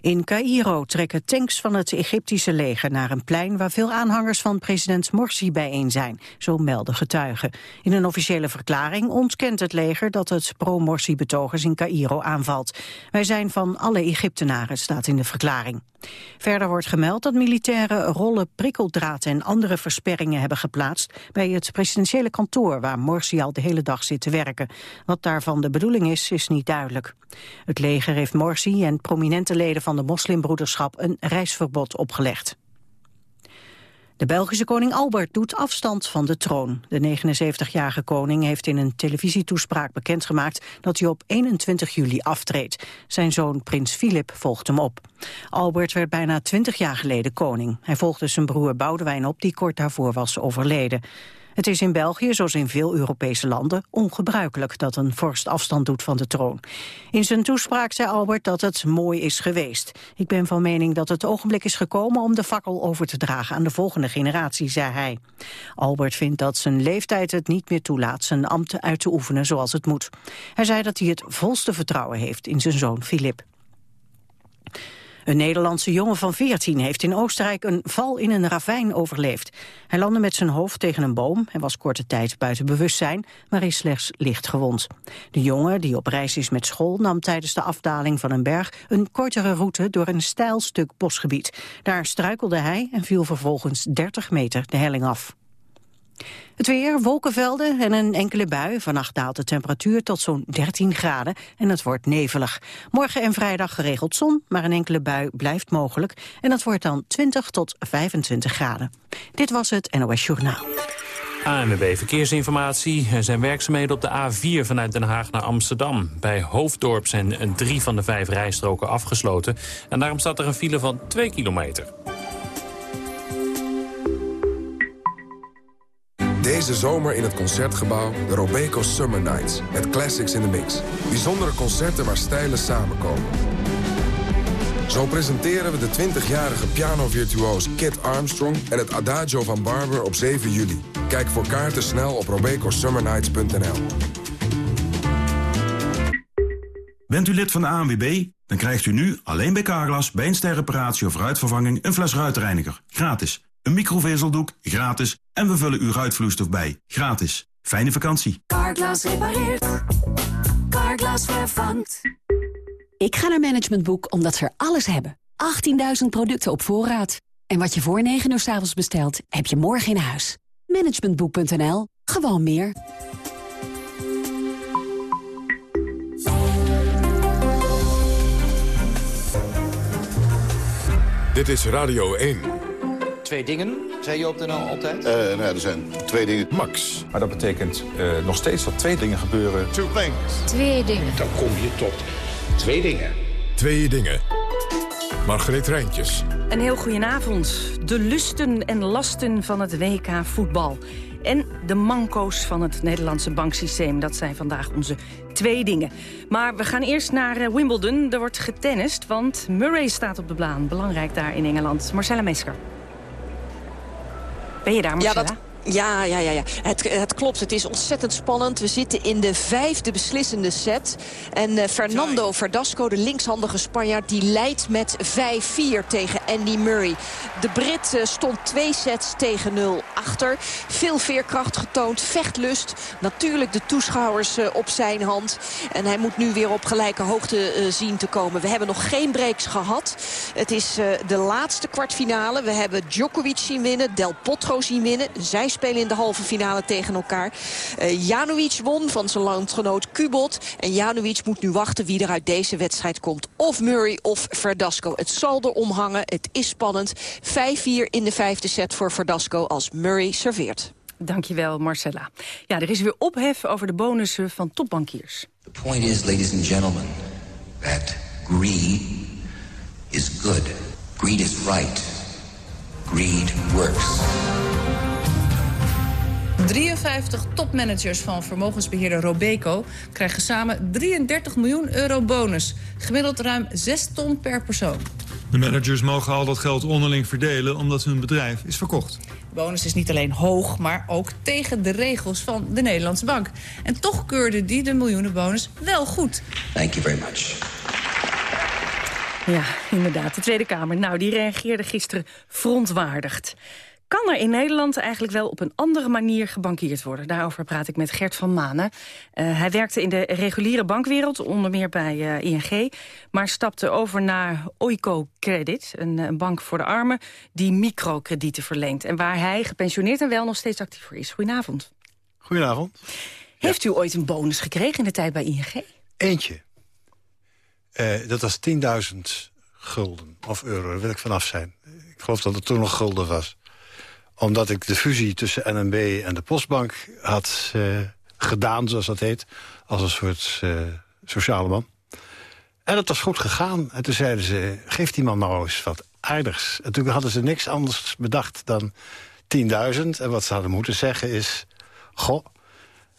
In Cairo trekken tanks van het Egyptische leger naar een plein waar veel aanhangers van president Morsi bijeen zijn, zo melden getuigen. In een officiële verklaring ontkent het leger dat het pro-Morsi-betogers in Cairo aanvalt. Wij zijn van alle Egyptenaren, staat in de verklaring. Verder wordt gemeld dat militairen rollen prikkeldraad en andere versperringen hebben geplaatst bij het presidentiële kantoor waar Morsi al de hele dag zit te werken. Wat daarvan de bedoeling is, is niet duidelijk. Het leger heeft Morsi en prominente leden van de moslimbroederschap een reisverbod opgelegd. De Belgische koning Albert doet afstand van de troon. De 79-jarige koning heeft in een televisietoespraak bekendgemaakt dat hij op 21 juli aftreedt. Zijn zoon prins Filip volgt hem op. Albert werd bijna 20 jaar geleden koning. Hij volgde zijn broer Boudewijn op die kort daarvoor was overleden. Het is in België, zoals in veel Europese landen, ongebruikelijk dat een vorst afstand doet van de troon. In zijn toespraak zei Albert dat het mooi is geweest. Ik ben van mening dat het ogenblik is gekomen om de fakkel over te dragen aan de volgende generatie, zei hij. Albert vindt dat zijn leeftijd het niet meer toelaat zijn ambt uit te oefenen zoals het moet. Hij zei dat hij het volste vertrouwen heeft in zijn zoon Filip. Een Nederlandse jongen van 14 heeft in Oostenrijk een val in een ravijn overleefd. Hij landde met zijn hoofd tegen een boom en was korte tijd buiten bewustzijn, maar is slechts licht gewond. De jongen, die op reis is met school, nam tijdens de afdaling van een berg een kortere route door een steil stuk bosgebied. Daar struikelde hij en viel vervolgens 30 meter de helling af. Het weer, wolkenvelden en een enkele bui. Vannacht daalt de temperatuur tot zo'n 13 graden en het wordt nevelig. Morgen en vrijdag geregeld zon, maar een enkele bui blijft mogelijk. En het wordt dan 20 tot 25 graden. Dit was het NOS Journaal. ANWB Verkeersinformatie. Er zijn werkzaamheden op de A4 vanuit Den Haag naar Amsterdam. Bij Hoofddorp zijn drie van de vijf rijstroken afgesloten. En daarom staat er een file van 2 kilometer. Deze zomer in het Concertgebouw de Robeco Summer Nights. Met classics in the mix. Bijzondere concerten waar stijlen samenkomen. Zo presenteren we de 20-jarige pianovirtuoos Kit Armstrong... en het Adagio van Barber op 7 juli. Kijk voor kaarten snel op robecosummernights.nl. Bent u lid van de ANWB? Dan krijgt u nu alleen bij Carglass bij een sterreparatie of ruitvervanging... een fles ruitreiniger. Gratis. Een microvezeldoek, gratis. En we vullen uw ruitvloeistof bij, gratis. Fijne vakantie. Carglass repareert. Carglass vervangt. Ik ga naar Management Boek omdat ze er alles hebben. 18.000 producten op voorraad. En wat je voor 9 uur s avonds bestelt, heb je morgen in huis. Managementboek.nl. Gewoon meer. Dit is Radio 1. Twee dingen, zei je op de nou altijd? Uh, nou ja, er zijn twee dingen. Max. Maar dat betekent uh, nog steeds dat twee dingen gebeuren. Two things. Twee dingen. Dan kom je tot twee dingen. Twee dingen. Margreet Rijntjes. Een heel goedenavond. De lusten en lasten van het WK voetbal. En de manco's van het Nederlandse banksysteem. Dat zijn vandaag onze twee dingen. Maar we gaan eerst naar uh, Wimbledon. Er wordt getennist, want Murray staat op de baan. Belangrijk daar in Engeland. Marcella Mesker. Ben je daar, Marcella? Ja. Ja, ja, ja, ja. Het, het klopt. Het is ontzettend spannend. We zitten in de vijfde beslissende set. En uh, Fernando Verdasco, de linkshandige Spanjaard... die leidt met 5-4 tegen Andy Murray. De Brit uh, stond twee sets tegen 0 achter. Veel veerkracht getoond, vechtlust. Natuurlijk de toeschouwers uh, op zijn hand. En hij moet nu weer op gelijke hoogte zien te komen. We hebben nog geen breaks gehad. Het is de laatste kwartfinale. We hebben Djokovic zien winnen, Del Potro zien winnen. Zij spelen in de halve finale tegen elkaar. Uh, Janovic won van zijn landgenoot Kubot. En Janovic moet nu wachten wie er uit deze wedstrijd komt. Of Murray of Verdasco. Het zal er omhangen. Het is spannend. 5-4 in de vijfde set voor Verdasco als Murray serveert. Dankjewel, Marcella. Ja, er is weer ophef over de bonussen van topbankiers. The point is, ladies and gentlemen, that greed is good. Greed is right. Greed works. 53 topmanagers van vermogensbeheerder Robeco krijgen samen 33 miljoen euro bonus. Gemiddeld ruim 6 ton per persoon. De managers mogen al dat geld onderling verdelen omdat hun bedrijf is verkocht. De bonus is niet alleen hoog, maar ook tegen de regels van de Nederlandse bank. En toch keurde die de miljoenenbonus wel goed. Thank you very much. Ja, inderdaad. De Tweede Kamer. Nou, die reageerde gisteren verontwaardigd. Kan er in Nederland eigenlijk wel op een andere manier gebankierd worden? Daarover praat ik met Gert van Manen. Uh, hij werkte in de reguliere bankwereld, onder meer bij uh, ING... maar stapte over naar Oiko Credit, een, een, bank voor de armen... die microkredieten verleent en waar hij gepensioneerd en wel nog steeds actief voor is. Goedenavond. Goedenavond. Heeft ja. u ooit een bonus gekregen in de tijd bij ING? Eentje. Uh, dat was 10.000 gulden of euro, daar wil ik vanaf zijn. Ik geloof dat het toen nog gulden was omdat ik de fusie tussen NNB en de Postbank had uh, gedaan, zoals dat heet. Als een soort uh, sociale man. En dat was goed gegaan. En toen zeiden ze, geef die man nou eens wat aardigs. En toen hadden ze niks anders bedacht dan 10.000. En wat ze hadden moeten zeggen is... Goh,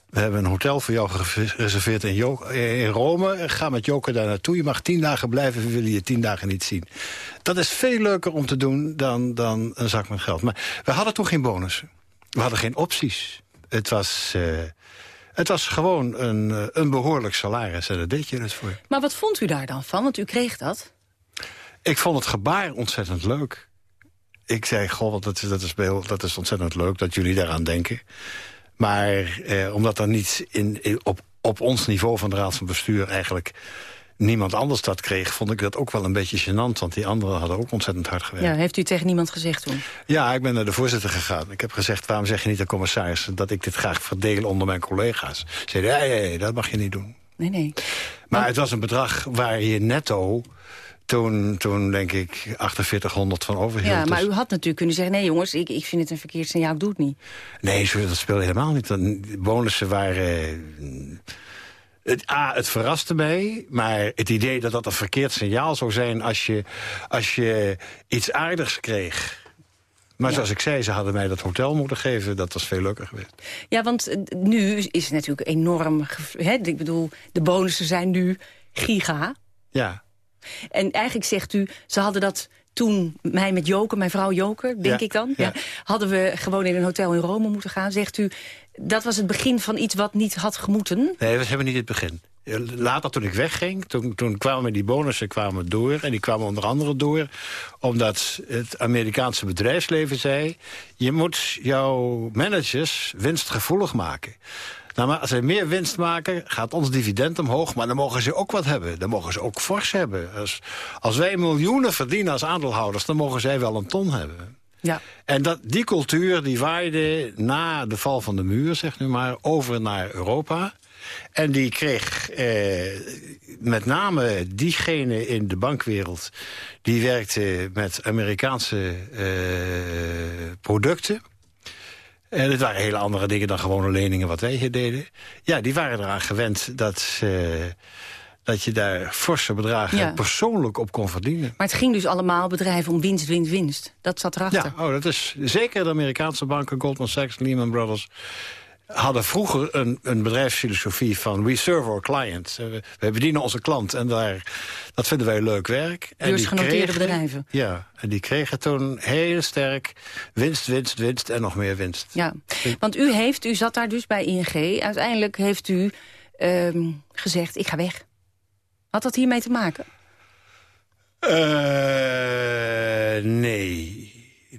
we hebben een hotel voor jou gereserveerd in, jo in Rome. Ga met Joker daar naartoe. Je mag tien dagen blijven, we willen je tien dagen niet zien. Dat is veel leuker om te doen dan, dan een zak met geld. Maar we hadden toen geen bonussen. We hadden geen opties. Het was... Uh, het was gewoon een, eh, een behoorlijk salaris en daar deed je het voor. Maar wat vond u daar dan van? Want u kreeg dat. Ik vond het gebaar ontzettend leuk. Ik zei, goh, dat is, dat is, dat is ontzettend leuk dat jullie daaraan denken. Maar eh, omdat dan niet in, op, op ons niveau van de Raad van Bestuur... eigenlijk niemand anders dat kreeg, vond ik dat ook wel een beetje gênant. Want die anderen hadden ook ontzettend hard gewerkt. Ja, heeft u tegen niemand gezegd toen? Ja, ik ben naar de voorzitter gegaan. Ik heb gezegd, waarom zeg je niet aan commissaris... dat ik dit graag verdeel onder mijn collega's? Ze zeiden, nee, nee, dat mag je niet doen. Nee, nee. Maar het was een bedrag waar je netto toen, toen denk ik 4800 van overhield. Ja, maar dus- u had natuurlijk kunnen zeggen... nee jongens, ik, ik vind het een verkeerd signaal, ik doe het niet. Nee, dat speelde helemaal niet. De bonussen waren... Het, A, het verraste mij, maar het idee dat dat een verkeerd signaal zou zijn... als je, als je iets aardigs kreeg... Maar zoals ik zei, ze hadden mij dat hotel moeten geven. Dat was veel leuker geweest. Ja, want eh, nu is het natuurlijk enorm... Ik bedoel, de bonussen zijn nu giga. Ja. En eigenlijk zegt u, ze hadden dat toen mij met Joker, mijn vrouw Joker, denk ik dan... Ja. hadden we gewoon in een hotel in Rome moeten gaan. Zegt u, dat was het begin van iets wat niet had gemoeten? Nee, we hebben niet het begin. Later toen ik wegging, toen, toen kwamen die bonussen kwamen door. En die kwamen onder andere door omdat het Amerikaanse bedrijfsleven zei... je moet jouw managers winstgevoelig maken. Nou, maar als zij meer winst maken, gaat ons dividend omhoog. Maar dan mogen ze ook wat hebben. Dan mogen ze ook fors hebben. Als, als wij miljoenen verdienen als aandeelhouders... dan mogen zij wel een ton hebben. Ja. En dat, die cultuur die waaide na de val van de muur, zeg nu maar, over naar Europa. En die kreeg eh, met name diegene in de bankwereld... die werkte met Amerikaanse eh, producten... En het waren hele andere dingen dan gewone leningen wat wij hier deden. Ja, die waren eraan gewend dat, uh, dat je daar forse bedragen persoonlijk op kon verdienen. Maar het ging dus allemaal bedrijven om winst, winst, winst. Dat zat erachter. Ja, oh, dat is zeker de Amerikaanse banken, Goldman Sachs, Lehman Brothers hadden vroeger een, een bedrijfsfilosofie van... we serve our client. Uh, wij bedienen onze klant en daar, dat vinden wij leuk werk. En die genoteerde bedrijven. Ja, en die kregen toen heel sterk winst, winst, winst en nog meer winst. Ja, want u, heeft, u zat daar dus bij ING. Uiteindelijk heeft u um, gezegd, ik ga weg. Had dat hiermee te maken? Uh, nee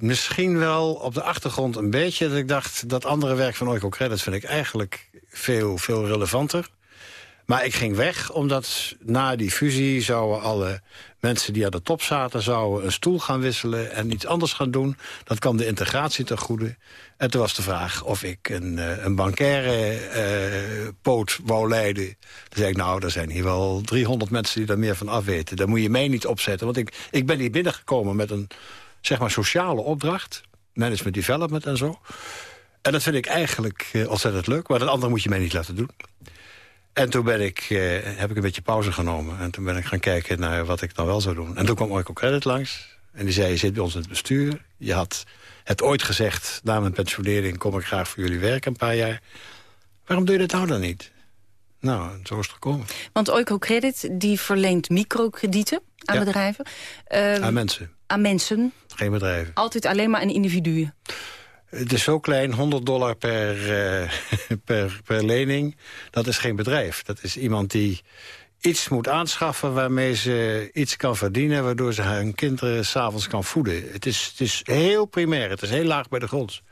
misschien wel op de achtergrond een beetje... dat ik dacht, dat andere werk van Oiko Credits vind ik eigenlijk veel, veel relevanter. Maar ik ging weg, omdat na die fusie zouden alle mensen die aan de top zaten... zouden een stoel gaan wisselen en iets anders gaan doen. Dat kwam de integratie ten goede. En toen was de vraag of ik een, eh, een bankaire uh, poot wou leiden. Toen zei ik, nou, er zijn hier wel 300 mensen die daar meer van afweten. Daar moet je mij niet opzetten, want ik, ik ben hier binnengekomen met een zeg maar sociale opdracht. Management development en zo. En dat vind ik eigenlijk uh, ontzettend leuk. Maar dat andere moet je mij niet laten doen. En toen ben ik, uh, heb ik een beetje pauze genomen. En toen ben ik gaan kijken naar wat ik dan wel zou doen. En toen kwam Oracle Credit langs. En die zei, je zit bij ons in het bestuur. Je had het ooit gezegd, na mijn pensionering... kom ik graag voor jullie werken een paar jaar. Waarom doe je dat nou dan niet? Nou, zo is het gekomen. Want Oiko Credit die verleent microkredieten. aan Ja. bedrijven. Eh, Aan mensen, aan mensen. geen bedrijven. Altijd alleen maar aan individuen. Het is zo klein, 100 dollar per, eh, per, per lening. Dat is geen bedrijf. Dat is iemand die iets moet aanschaffen... waarmee ze iets kan verdienen... waardoor ze hun kinderen s'avonds kan voeden. Het is, het is heel primair, het is heel laag bij de grond.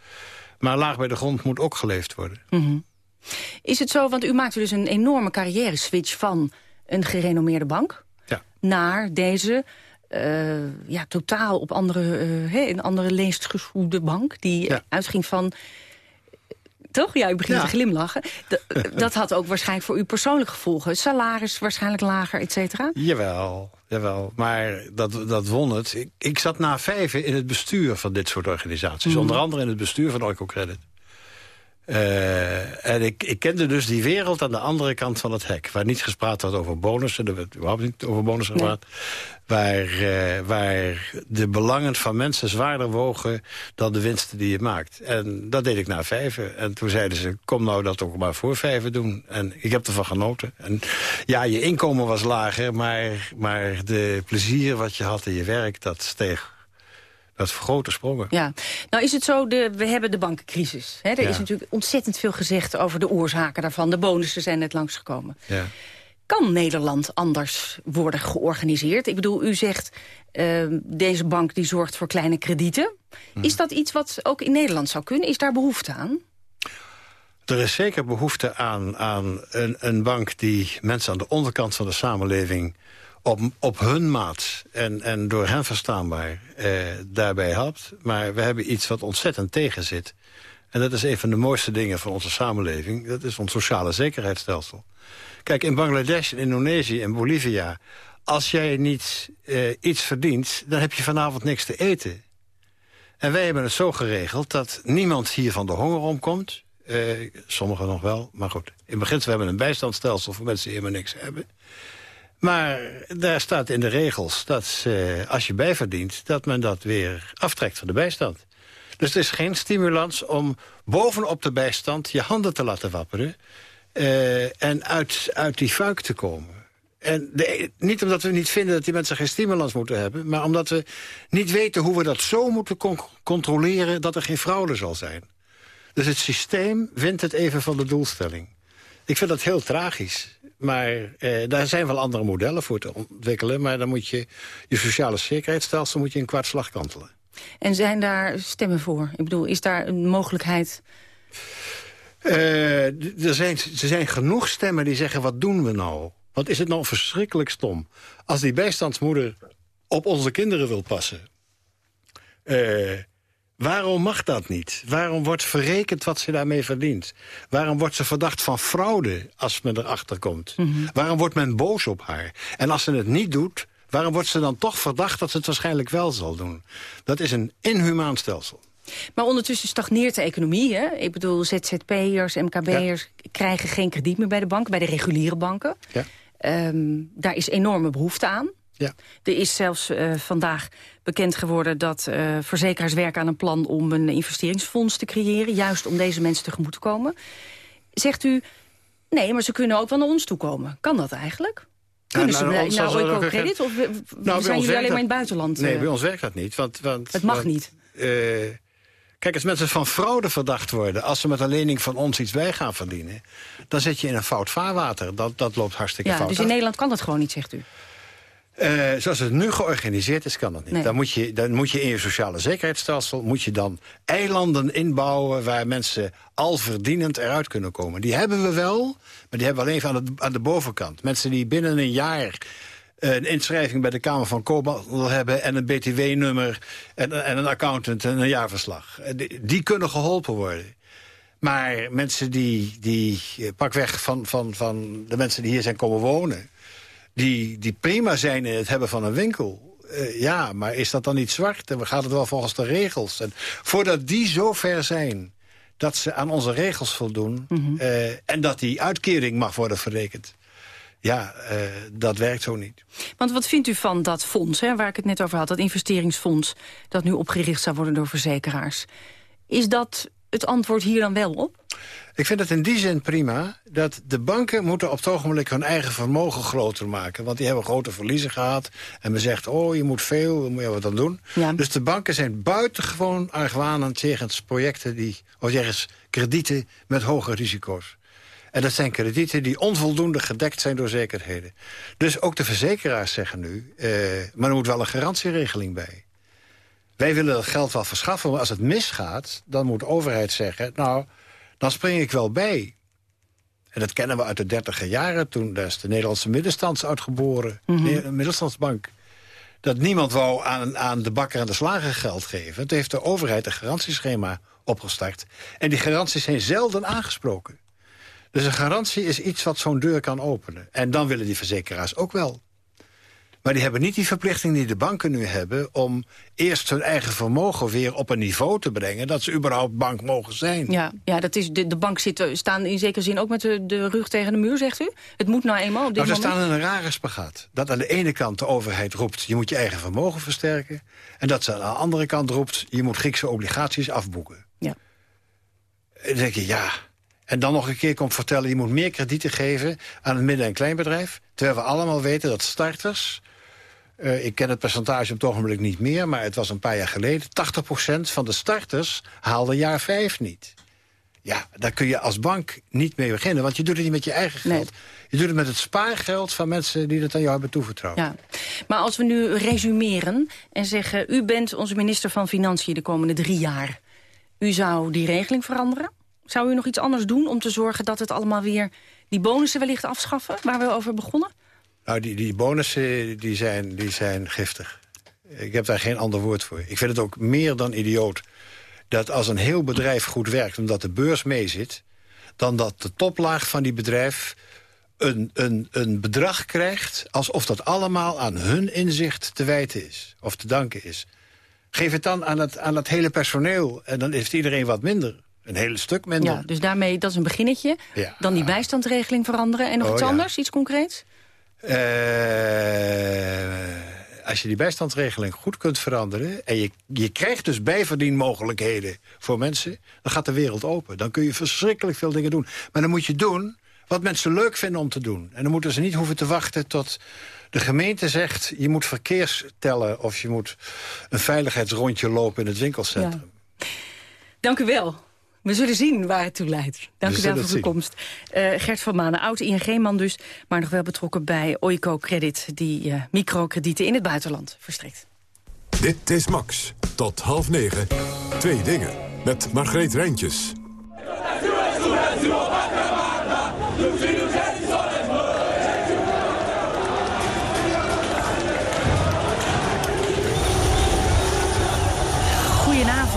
Maar laag bij de grond moet ook geleefd worden. Mhm. Is het zo, want u maakte dus een enorme carrière-switch van een gerenommeerde bank... Ja. naar deze eh, ja, totaal op andere, eh, hè, een andere leest geschoede bank... die uitging van... Toch? Ja, u begint Ja. te glimlachen. D- dat had ook waarschijnlijk voor u persoonlijk gevolgen. Salaris waarschijnlijk lager, et cetera. Jawel, jawel. Maar dat, dat won het. Ik, ik zat na vijven in het bestuur van dit soort organisaties. Mhm. Onder andere in het bestuur van Oicocredit. Eh, en ik, ik kende dus die wereld aan de andere kant van het hek. Waar niet gespraat werd over bonussen. Er werd überhaupt niet over bonussen gepraat. Waar, eh, waar de belangen van mensen zwaarder wogen dan de winsten die je maakt. En dat deed ik na vijven. En toen zeiden ze, kom nou dat ook maar voor vijven doen. En ik heb ervan genoten. En ja, je inkomen was lager, maar, maar de plezier wat je had in je werk, dat steeg. Dat grote sprongen. Ja, nou is het zo, de, we hebben de bankencrisis. Hè? Er Ja. is natuurlijk ontzettend veel gezegd over de oorzaken daarvan. De bonussen zijn net langsgekomen. Ja. Kan Nederland anders worden georganiseerd? Ik bedoel, u zegt, eh, deze bank die zorgt voor kleine kredieten. Mhm. Is dat iets wat ook in Nederland zou kunnen? Is daar behoefte aan? Er is zeker behoefte aan, aan een, een bank die mensen aan de onderkant van de samenleving op, op hun maat en, en door hen verstaanbaar eh, daarbij helpt. Maar we hebben iets wat ontzettend tegen zit. En dat is een van de mooiste dingen van onze samenleving. Dat is ons sociale zekerheidsstelsel. Kijk, in Bangladesh, in Indonesië en Bolivia... als jij niet eh, iets verdient, dan heb je vanavond niks te eten. En wij hebben het zo geregeld dat niemand hier van de honger omkomt. Eh, sommigen nog wel, maar goed. In beginsel hebben we een bijstandsstelsel voor mensen die helemaal niks hebben. Maar daar staat in de regels dat eh, als je bijverdient... dat men dat weer aftrekt van de bijstand. Dus het is geen stimulans om bovenop de bijstand je handen te laten wapperen... eh, en uit, uit die fuik te komen. En de, niet omdat we niet vinden dat die mensen geen stimulans moeten hebben... maar omdat we niet weten hoe we dat zo moeten con- controleren... dat er geen fraude zal zijn. Dus het systeem wint het even van de doelstelling. Ik vind dat heel tragisch. Maar eh, daar zijn wel andere modellen voor te ontwikkelen. Maar dan moet je je sociale zekerheidsstelsel moet je een kwartslag kantelen. En zijn daar stemmen voor? Ik bedoel, is daar een mogelijkheid... Eh, er, zijn, er zijn genoeg stemmen die zeggen, wat doen we nou? Wat is het nou verschrikkelijk stom? Als die bijstandsmoeder op onze kinderen wil passen... eh, waarom mag dat niet? Waarom wordt verrekend wat ze daarmee verdient? Waarom wordt ze verdacht van fraude als men erachter komt? Waarom wordt men boos op haar? En als ze het niet doet, waarom wordt ze dan toch verdacht... dat ze het waarschijnlijk wel zal doen? Dat is een inhumaan stelsel. Maar ondertussen stagneert de economie. Hè? Ik bedoel, ZZP'ers, MKB'ers krijgen geen krediet meer bij de banken, bij de reguliere banken. Ja. Ehm, daar is enorme behoefte aan. Ja. Er is zelfs eh, vandaag bekend geworden dat eh, verzekeraars werken aan een plan om een investeringsfonds te creëren. Juist om deze mensen tegemoet te komen. Zegt u, nee, maar ze kunnen ook wel naar ons toe komen. Kan dat eigenlijk? Kunnen Ja, ze we Oiko ook- Credit? Of eh, Nou, zijn jullie alleen maar in het buitenland? Nee, bij ons werkt dat niet. Want, want, Het mag want, niet. kijk, als mensen van fraude verdacht worden... als ze met een lening van ons iets bij gaan verdienen... dan zit je in een fout vaarwater. Dat, dat loopt hartstikke Ja, fout. dus in af. Nederland kan dat gewoon niet, zegt u. Eh, zoals het nu georganiseerd is, kan dat niet. Nee. Dan, moet je, dan moet je in je sociale zekerheidsstelsel... moet je dan eilanden inbouwen waar mensen al verdienend eruit kunnen komen. Die hebben we wel, maar die hebben we alleen even aan de, aan de bovenkant. Mensen die binnen een jaar eh, een inschrijving bij de Kamer van Koophandel hebben... en een btw-nummer en, en een accountant en een jaarverslag. Eh, Die, die kunnen geholpen worden. Maar mensen die, die pakweg van, van, van de mensen die hier zijn komen wonen die, die prima zijn in het hebben van een winkel. Eh, ja, maar is dat dan niet zwart? En gaat het wel volgens de regels? En voordat die zo ver zijn dat ze aan onze regels voldoen... eh, en dat die uitkering mag worden verrekend... ja, eh, dat werkt zo niet. Want wat vindt u van dat fonds, hè, waar ik het net over had... dat investeringsfonds dat nu opgericht zou worden door verzekeraars? Is dat het antwoord hier dan wel op? Ik vind het in die zin prima dat de banken moeten op het ogenblik hun eigen vermogen groter maken. Want die hebben grote verliezen gehad. En men zegt, oh, je moet veel, dan moet je wat dan doen. Dus de banken zijn buitengewoon argwanend tegen projecten die, of jegens kredieten met hoge risico's. En dat zijn kredieten die onvoldoende gedekt zijn door zekerheden. Dus ook de verzekeraars zeggen nu, eh, maar er moet wel een garantieregeling bij. Wij willen dat geld wel verschaffen, maar als het misgaat... dan moet de overheid zeggen, nou, dan spring ik wel bij. En dat kennen we uit de dertiger jaren. Toen daar is de Nederlandse middenstands uitgeboren. Mm middenstandsbank. Dat niemand wou aan, aan de bakker en de slager geld geven. Toen heeft de overheid een garantieschema opgestart. En die garanties zijn zelden aangesproken. Dus een garantie is iets wat zo'n deur kan openen. En dan willen die verzekeraars ook wel. Maar die hebben niet die verplichting die de banken nu hebben... om eerst hun eigen vermogen weer op een niveau te brengen... dat ze überhaupt bank mogen zijn. Ja, ja dat is, de, de bank zit, staan in zekere zin ook met de, de rug tegen de muur, zegt u? Het moet nou eenmaal op dit nou, moment... staan in een rare spagaat. Dat aan de ene kant de overheid roept... je moet je eigen vermogen versterken. En dat ze aan de andere kant roept... je moet Griekse obligaties afboeken. Ja. En denk je, ja... En dan nog een keer komt vertellen... je moet meer kredieten geven aan het midden- en kleinbedrijf. Terwijl we allemaal weten dat starters uh, ik ken het percentage op het ogenblik niet meer... maar het was een paar jaar geleden. 80% van de starters haalde jaar 5 niet. Ja, daar kun je als bank niet mee beginnen. Want je doet het niet met je eigen geld. Je doet het met het spaargeld van mensen die dat aan jou hebben toevertrouwd. Ja. Maar als we nu resumeren en zeggen... u bent onze minister van Financiën de komende drie jaar. U zou die regeling veranderen? Zou u nog iets anders doen om te zorgen dat het allemaal weer... die bonussen wellicht afschaffen, waar we over begonnen? Nou, die, die bonussen die zijn, die zijn giftig. Ik heb daar geen ander woord voor. Ik vind het ook meer dan idioot dat als een heel bedrijf goed werkt... omdat de beurs meezit, dan dat de toplaag van die bedrijf... Een, een, een bedrag krijgt alsof dat allemaal aan hun inzicht te wijten is. Of te danken is. Geef het dan aan het, aan het hele personeel en dan heeft iedereen wat minder. Een hele stuk minder. Ja, dus daarmee, dat is een beginnetje. Ja. Dan die bijstandsregeling veranderen. En nog Oh, iets ja. anders, iets concreets? Eh, als je die bijstandsregeling goed kunt veranderen... en je, je krijgt dus bijverdienmogelijkheden voor mensen... dan gaat de wereld open. Dan kun je verschrikkelijk veel dingen doen. Maar dan moet je doen wat mensen leuk vinden om te doen. En dan moeten ze niet hoeven te wachten tot de gemeente zegt... je moet verkeers tellen of je moet een veiligheidsrondje lopen in het winkelcentrum. Dank u wel. We zullen zien waar het toe leidt. Dank We u wel voor uw komst. Eh, Gert van Manen, oud ING-man dus, maar nog wel betrokken bij Oico Credit... die eh, microkredieten in het buitenland verstrekt. Dit is Max. Tot half negen. Twee dingen. Met Margreet Rijntjes.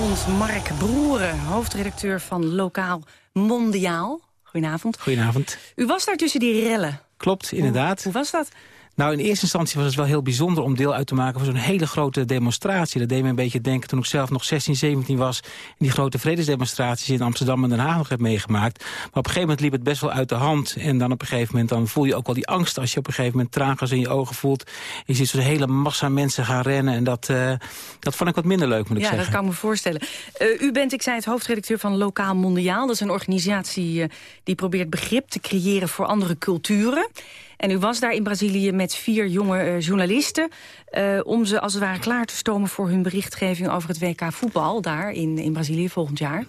Mark Broeren, hoofdredacteur van Lokaal Mondiaal. Goedenavond. Goedenavond. U was daar tussen die rellen. Klopt, inderdaad. Hoe was dat? Nou, in eerste instantie was het wel heel bijzonder om deel uit te maken van zo'n hele grote demonstratie. Dat deed me een beetje denken toen ik zelf nog 16, 17 was... en die grote vredesdemonstraties in Amsterdam en Den Haag nog heb meegemaakt. Maar op een gegeven moment liep het best wel uit de hand. En dan op een gegeven moment dan voel je ook wel die angst als je op een gegeven moment traangas in je ogen voelt. Je ziet zo'n hele massa mensen gaan rennen en dat, eh, dat vond ik wat minder leuk, moet ik ja, zeggen. dat kan ik me voorstellen. Eh, u bent, ik zei het, hoofdredacteur van Lokaal Mondiaal. Dat is een organisatie eh, die probeert begrip te creëren voor andere culturen. En u was daar in Brazilië met vier jonge eh, journalisten... eh, om ze als het ware klaar te stomen voor hun berichtgeving over het WK voetbal... daar in, in Brazilië volgend jaar.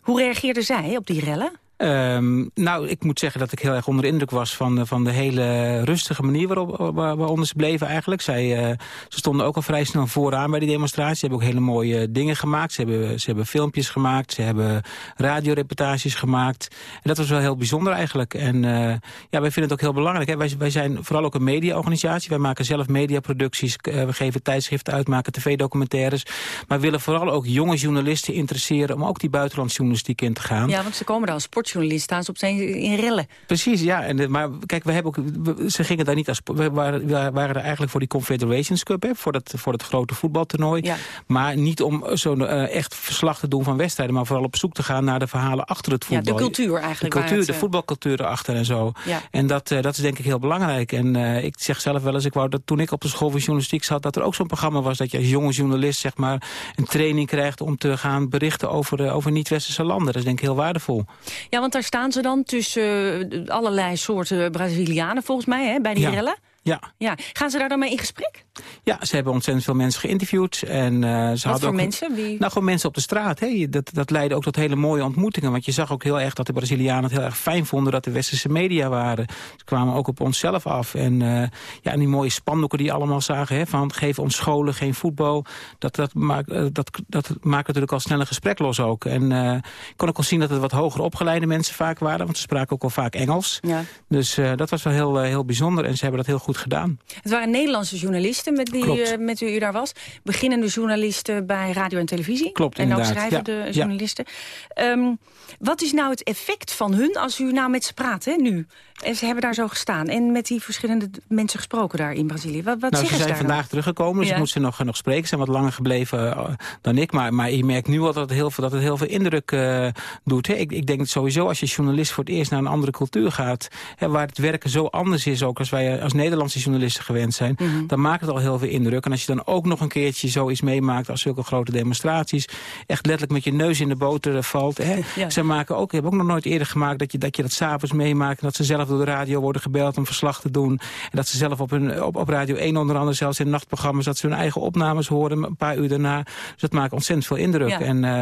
Hoe reageerden zij op die rellen? Ehm, nou, ik moet zeggen dat ik heel erg onder de indruk was van, de- van de hele rustige manier waarop, waar, waaronder ze bleven eigenlijk. Zij, eh, ze stonden ook al vrij snel vooraan bij die demonstratie. Ze hebben ook hele mooie dingen gemaakt. Ze hebben, ze hebben filmpjes gemaakt. Ze hebben radioreportages gemaakt. En dat was wel heel bijzonder eigenlijk. En eh, ja, wij vinden het ook heel belangrijk. Hè. Wij, wij zijn vooral ook een mediaorganisatie. Wij maken zelf mediaproducties. Eh, we geven tijdschriften uit, maken tv-documentaires. Maar willen vooral ook jonge journalisten interesseren... om ook die buitenlandsjournalistiek in te gaan. Ja, want ze komen daar als sportjournalist staan ze opeens in rellen. Precies, ja. En, maar kijk, we hebben ook, ze gingen daar niet als... We waren, we waren er eigenlijk voor die Confederations Cup, hè, voor, dat, voor het grote voetbaltoernooi. Ja. Maar niet om zo'n eh, echt verslag te doen van wedstrijden... maar vooral op zoek te gaan naar de verhalen achter het Ja, voetbal. de cultuur eigenlijk. De cultuur, het, de eh, voetbalcultuur erachter en zo. Ja. En dat, eh, dat is denk ik heel belangrijk. En ik zeg zelf wel eens, ik wou dat toen ik op de school van journalistiek zat... dat er ook zo'n programma was dat je als jonge journalist zeg maar, een training krijgt... om te gaan berichten over, over niet-westerse landen. Dat is denk ik heel waardevol. Ja, want daar staan ze dan tussen eh, allerlei soorten Brazilianen volgens mij, hè, bij die Ja. rellen. Ja. Ja. Gaan ze daar dan mee in gesprek? Ja, ze hebben ontzettend veel mensen geïnterviewd. En, eh, ze Wat hadden voor ook, mensen? Wie... Nou, gewoon mensen op de straat. Hè. Dat, dat leidde ook tot hele mooie ontmoetingen. Want je zag ook heel erg dat de Brazilianen het heel erg fijn vonden... dat de westerse media waren. Ze kwamen ook op onszelf af. En, eh, ja, en die mooie spandoeken die allemaal zagen... Hè, van geef ons scholen, geen voetbal. Dat, dat, maakt, eh, dat, dat maakt natuurlijk al snel een gesprek los ook. En eh, ik kon ook al zien dat het wat hoger opgeleide mensen vaak waren. Want ze spraken ook al vaak Engels. Ja. Dus dat was wel heel, heel bijzonder. En ze hebben dat heel goed gedaan. Het waren Nederlandse journalisten met wie, Klopt. eh, met wie u daar was. Beginnende journalisten bij radio en televisie. Klopt, En ook inderdaad. schrijvende Ja, ja. journalisten. Ehm, wat is nou het effect van hun als u nou met ze praat, hè, nu? En ze hebben daar zo gestaan. En met die verschillende mensen gesproken daar in Brazilië. Wat, wat nou, ze zijn ze daar vandaag dan? teruggekomen, dus Ja. ik moet ze nog, nog spreken. Ze zijn wat langer gebleven eh, dan ik. Maar, maar je merkt nu al dat het heel veel, dat het heel veel indruk eh, doet. Hè. Ik, ik denk sowieso als je journalist voor het eerst naar een andere cultuur gaat... Hè, waar het werken zo anders is ook als wij als Nederlandse journalisten gewend zijn... Mhm. dan maakt het al heel veel indruk. En als je dan ook nog een keertje zoiets meemaakt als zulke grote demonstraties... echt letterlijk met je neus in de boter eh, valt. Hè. Ja. Ze maken ook, hebben ook nog nooit eerder gemaakt dat je dat, je dat s'avonds meemaakt... en dat ze zelf door de radio worden gebeld om verslag te doen. En dat ze zelf op, hun, op, op Radio 1 onder andere zelfs in nachtprogramma's... dat ze hun eigen opnames horen een paar uur daarna. Dus dat maakt ontzettend veel indruk. Ja. En eh,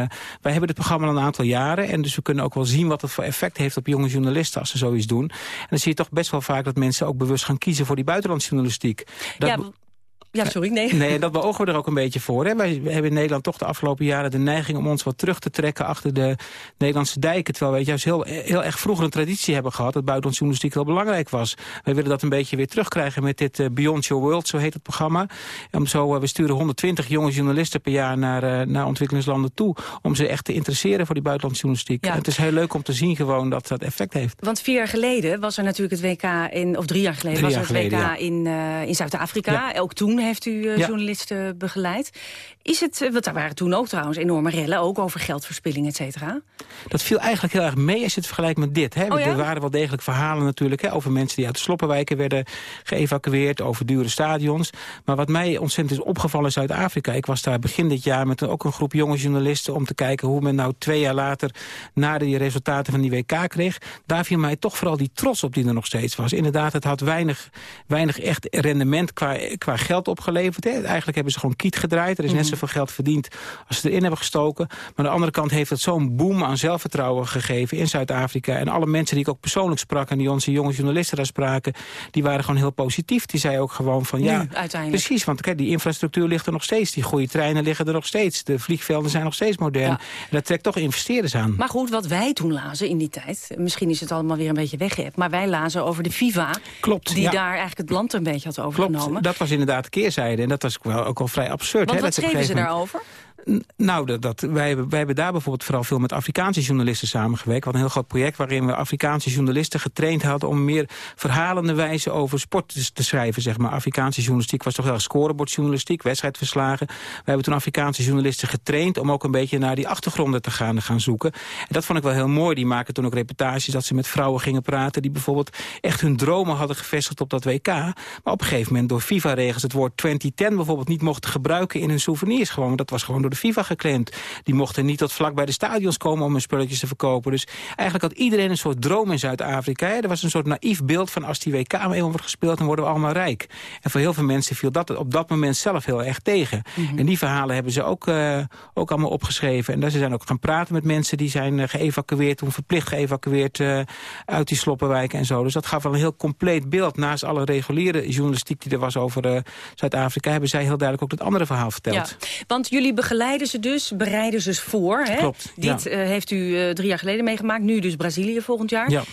wij hebben dit programma al een aantal jaren... en dus we kunnen ook wel zien wat het voor effect heeft op jonge journalisten... als ze zoiets doen. En dan zie je toch best wel vaak dat mensen ook bewust gaan kiezen... voor die buitenlandsjournalistiek. Dat Ja, ja, sorry, nee. Nee, dat beogen we er ook een beetje voor. Hè. Wij we hebben in Nederland toch de afgelopen jaren de neiging om ons wat terug te trekken achter de Nederlandse dijken. Terwijl wij juist heel, heel erg vroeger een traditie hebben gehad dat buitenlandse journalistiek heel belangrijk was. Wij willen dat een beetje weer terugkrijgen met dit eh, Beyond Your World, zo heet het programma. Om zo, eh, we sturen 120 jonge journalisten per jaar naar, eh, naar ontwikkelingslanden toe. Om ze echt te interesseren voor die buitenlandse journalistiek. Ja. En het is heel leuk om te zien gewoon dat dat effect heeft. Want vier jaar geleden was er natuurlijk het WK in... of drie jaar geleden Drie was er jaar het WK in, in Zuid-Afrika. Ja. Ook toen heeft u eh, Ja. journalisten begeleid. Is het, eh, want daar waren toen ook trouwens enorme rellen... ook over geldverspilling, et cetera. Dat viel eigenlijk heel erg mee als je het vergelijkt met dit. Hè. Oh ja? Er waren wel degelijk verhalen natuurlijk hè, over mensen die uit de sloppenwijken werden geëvacueerd, over dure stadions. Maar wat mij ontzettend is opgevallen in Zuid-Afrika, ik was daar begin dit jaar met ook een groep jonge journalisten om te kijken hoe men nou twee jaar later naar die resultaten van die WK kreeg. Daar viel mij toch vooral die trots op die er nog steeds was. Inderdaad, het had weinig, weinig echt rendement qua, qua geld opgeleverd. Hè. Eigenlijk hebben ze gewoon kiet gedraaid. Er is net Mhm. zoveel geld verdiend als ze erin hebben gestoken. Maar aan de andere kant heeft het zo'n boom aan zelfvertrouwen gegeven in Zuid-Afrika. En alle mensen die ik ook persoonlijk sprak en die onze jonge journalisten daar spraken, die waren gewoon heel positief. Die zeiden ook gewoon van ja, uiteindelijk. precies. Want kijk, die infrastructuur ligt er nog steeds. Die goede treinen liggen er nog steeds. De vliegvelden zijn nog steeds modern. Ja. En dat trekt toch investeerders aan. Maar goed, wat wij toen lazen in die tijd... misschien is het allemaal weer een beetje weggeëpt... maar wij lazen over de FIFA... Klopt, die ja. daar eigenlijk het land een beetje had overgenomen. Klopt, dat was inderdaad de keerzijde. En dat was ook wel, ook wel vrij absurd. Want hè, wat dat schreven ze daarover? Nou, dat, dat, wij, wij hebben daar bijvoorbeeld vooral veel met Afrikaanse journalisten samengewerkt. We hadden een heel groot project waarin we Afrikaanse journalisten getraind hadden... om meer verhalende wijze over sport te, te schrijven. Zeg maar. Afrikaanse journalistiek was toch wel scorebordjournalistiek, wedstrijdverslagen. We hebben toen Afrikaanse journalisten getraind... om ook een beetje naar die achtergronden te gaan, gaan zoeken. En dat vond ik wel heel mooi. Die maken toen ook reportages dat ze met vrouwen gingen praten... die bijvoorbeeld echt hun dromen hadden gevestigd op dat WK. Maar op een gegeven moment door FIFA-regels het woord 2010 bijvoorbeeld niet mochten gebruiken in hun souvenirs. Gewoon, dat was gewoon door de FIFA geclaimd. Die mochten niet tot vlak bij de stadions komen om hun spulletjes te verkopen. Dus eigenlijk had iedereen een soort droom in Zuid-Afrika. Er was een soort naïef beeld van als die WK eenmaal wordt gespeeld... dan worden we allemaal rijk. En voor heel veel mensen viel dat op dat moment zelf heel erg tegen. En die verhalen hebben ze ook, eh, ook allemaal opgeschreven. En daar ze zijn ook gaan praten met mensen die zijn eh, geëvacueerd... toen verplicht geëvacueerd eh, uit die sloppenwijken en zo. Dus dat gaf wel een heel compleet beeld. Naast alle reguliere journalistiek die er was over eh, Zuid-Afrika... hebben zij heel duidelijk ook dat andere verhaal verteld. Ja, want jullie begeleiden ze dus, bereiden ze voor. Hè? Klopt, Dit ja. eh, heeft u eh, drie jaar geleden meegemaakt, nu dus Brazilië volgend jaar. Ja.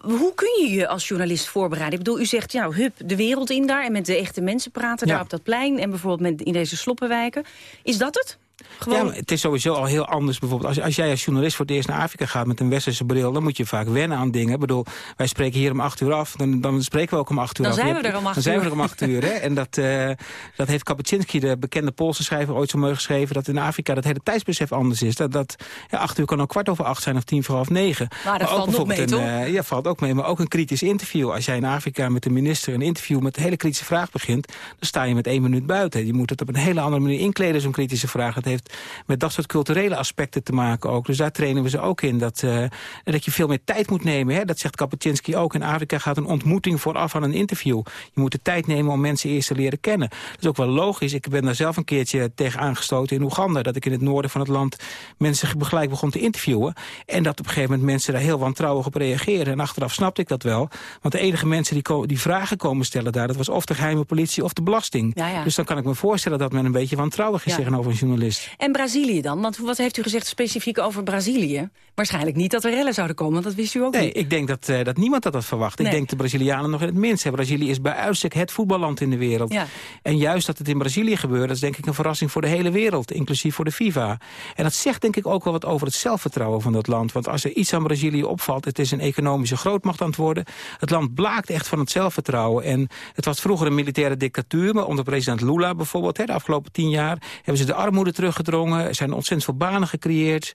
Hoe kun je je als journalist voorbereiden? Ik bedoel, u zegt, ja, hup, de wereld in daar... en met de echte mensen praten Ja. daar op dat plein... en bijvoorbeeld met, in deze sloppenwijken. Is dat het? Gewoon... Ja, het is sowieso al heel anders. Bijvoorbeeld als, als jij als journalist voor het eerst naar Afrika gaat met een westerse bril... dan moet je vaak wennen aan dingen. Ik bedoel, wij spreken hier om acht uur af. Dan, dan spreken we ook om acht uur dan af. Zijn we er om acht dan zijn we er om acht uur. Hè? En dat, uh, dat heeft Kapuscinski, de bekende Poolse schrijver, ooit zo mooi geschreven... dat in Afrika dat hele tijdsbesef anders is. Dat, dat ja, acht uur kan ook kwart over acht zijn of tien voor half negen. Maar dat valt nog mee, een, toch? Uh, ja, valt ook mee. Maar ook een kritisch interview. Als jij in Afrika met de minister een interview met een hele kritische vraag begint... dan sta je met één minuut buiten. Je moet het op een hele andere manier inkleden, zo'n kritische vraag. Het heeft met dat soort culturele aspecten te maken ook. Dus daar trainen we ze ook in. Dat, uh, dat je veel meer tijd moet nemen. Hè? Dat zegt Kapuscinski ook. In Afrika gaat een ontmoeting vooraf aan een interview. Je moet de tijd nemen om mensen eerst te leren kennen. Dat is ook wel logisch. Ik ben daar zelf een keertje tegen aangestoten in Oeganda. Dat ik in het noorden van het land mensen gelijk begon te interviewen. En dat op een gegeven moment mensen daar heel wantrouwig op reageren. En achteraf snapte ik dat wel. Want de enige mensen die, die vragen komen stellen daar... dat was of de geheime politie of de belasting. Ja, ja. Dus dan kan ik me voorstellen dat men een beetje wantrouwig is Ja. tegenover een journalist. En Brazilië dan? Want wat heeft u gezegd specifiek over Brazilië? Waarschijnlijk niet dat er rellen zouden komen, want dat wist u ook Nee, niet. ik denk dat, eh, dat niemand dat had verwacht. Nee. Ik denk de Brazilianen nog in het minst. Hè. Brazilië is bij uitstek het voetballand in de wereld. Ja. En juist dat het in Brazilië gebeurt... dat is denk ik een verrassing voor de hele wereld, inclusief voor de FIFA. En dat zegt denk ik ook wel wat over het zelfvertrouwen van dat land. Want als er iets aan Brazilië opvalt... het is een economische grootmacht aan het worden. Het land blaakt echt van het zelfvertrouwen. En het was vroeger een militaire dictatuur... maar onder president Lula bijvoorbeeld, hè, de afgelopen tien jaar... hebben ze de armoede teruggedrongen. Er zijn ontzettend veel banen gecreëerd.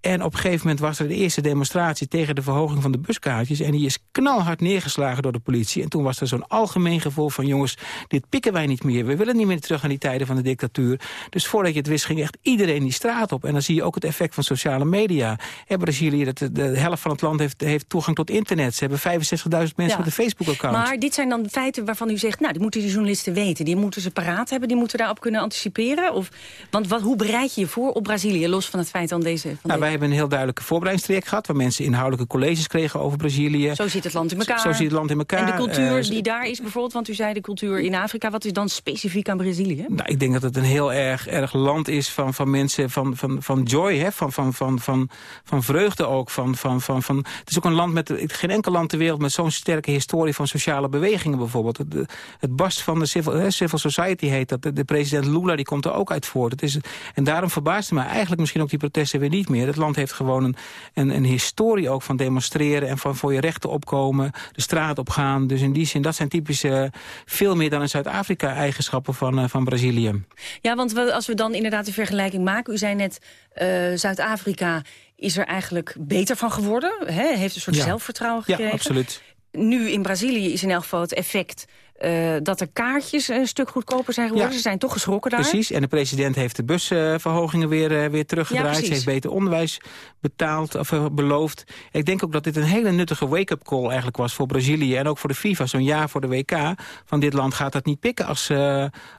En op een gegeven moment was er de eerste demonstratie tegen de verhoging van de buskaartjes. En die is knalhard neergeslagen door de politie. En toen was er zo'n algemeen gevoel van jongens, dit pikken wij niet meer. We willen niet meer terug aan die tijden van de dictatuur. Dus voordat je het wist ging echt iedereen die straat op. En dan zie je ook het effect van sociale media. En Brazilië, dat de, de helft van het land heeft, heeft toegang tot internet. Ze hebben 65.000 mensen Ja. met een Facebook-account. Maar dit zijn dan feiten waarvan u zegt... nou, die moeten de journalisten weten. Die moeten ze paraat hebben. Die moeten daarop kunnen anticiperen. Of, want wat, hoe bereid je je voor op Brazilië... los van het feit dan deze... Van Nou, deze- wij hebben een heel duidelijke voorbereidingstraject gehad... waar mensen inhoudelijke colleges kregen over Brazilië. Zo zit het land in elkaar. Zo zit het land in elkaar. En de cultuur Eh, die daar is bijvoorbeeld... want u zei de cultuur in Afrika. Wat is dan specifiek aan Brazilië? Nou, ik denk dat het een heel erg, erg land is van, van mensen, van, van, van joy, hè? Van, van, van, van, van vreugde ook. Van, van, van, van, het is ook een land met, geen enkel land ter wereld met zo'n sterke historie van sociale bewegingen bijvoorbeeld. Het, het barst van de civil, hè, civil society heet dat. De, de president Lula die komt er ook uit voort. Het is, en daarom verbaast me eigenlijk misschien ook die protesten weer niet meer. Het land heeft gewoon een, een, een historie ook van demonstreren en van voor je rechten opkomen, de straat op gaan. Dus in die zin, dat zijn typische, veel meer dan in Zuid-Afrika eigenschappen van, eh, van Brazilië. Ja, want we- als we dan inderdaad de vergelijking maken... u zei net, eh, Zuid-Afrika is er eigenlijk beter van geworden. Hè? Heeft een soort Ja. zelfvertrouwen Ja, gekregen. absoluut. Nu in Brazilië is in elk geval het effect... eh, dat de kaartjes een stuk goedkoper zijn geworden. Ja. Ze zijn toch geschrokken daar. Precies, en de president heeft de busverhogingen weer, eh, weer teruggedraaid. Ja, Ze heeft beter onderwijs betaald, of eh, beloofd. Ik denk ook dat dit een hele nuttige wake-up call eigenlijk was voor Brazilië. En ook voor de FIFA, zo'n jaar voor de WK. Van dit land gaat dat niet pikken als,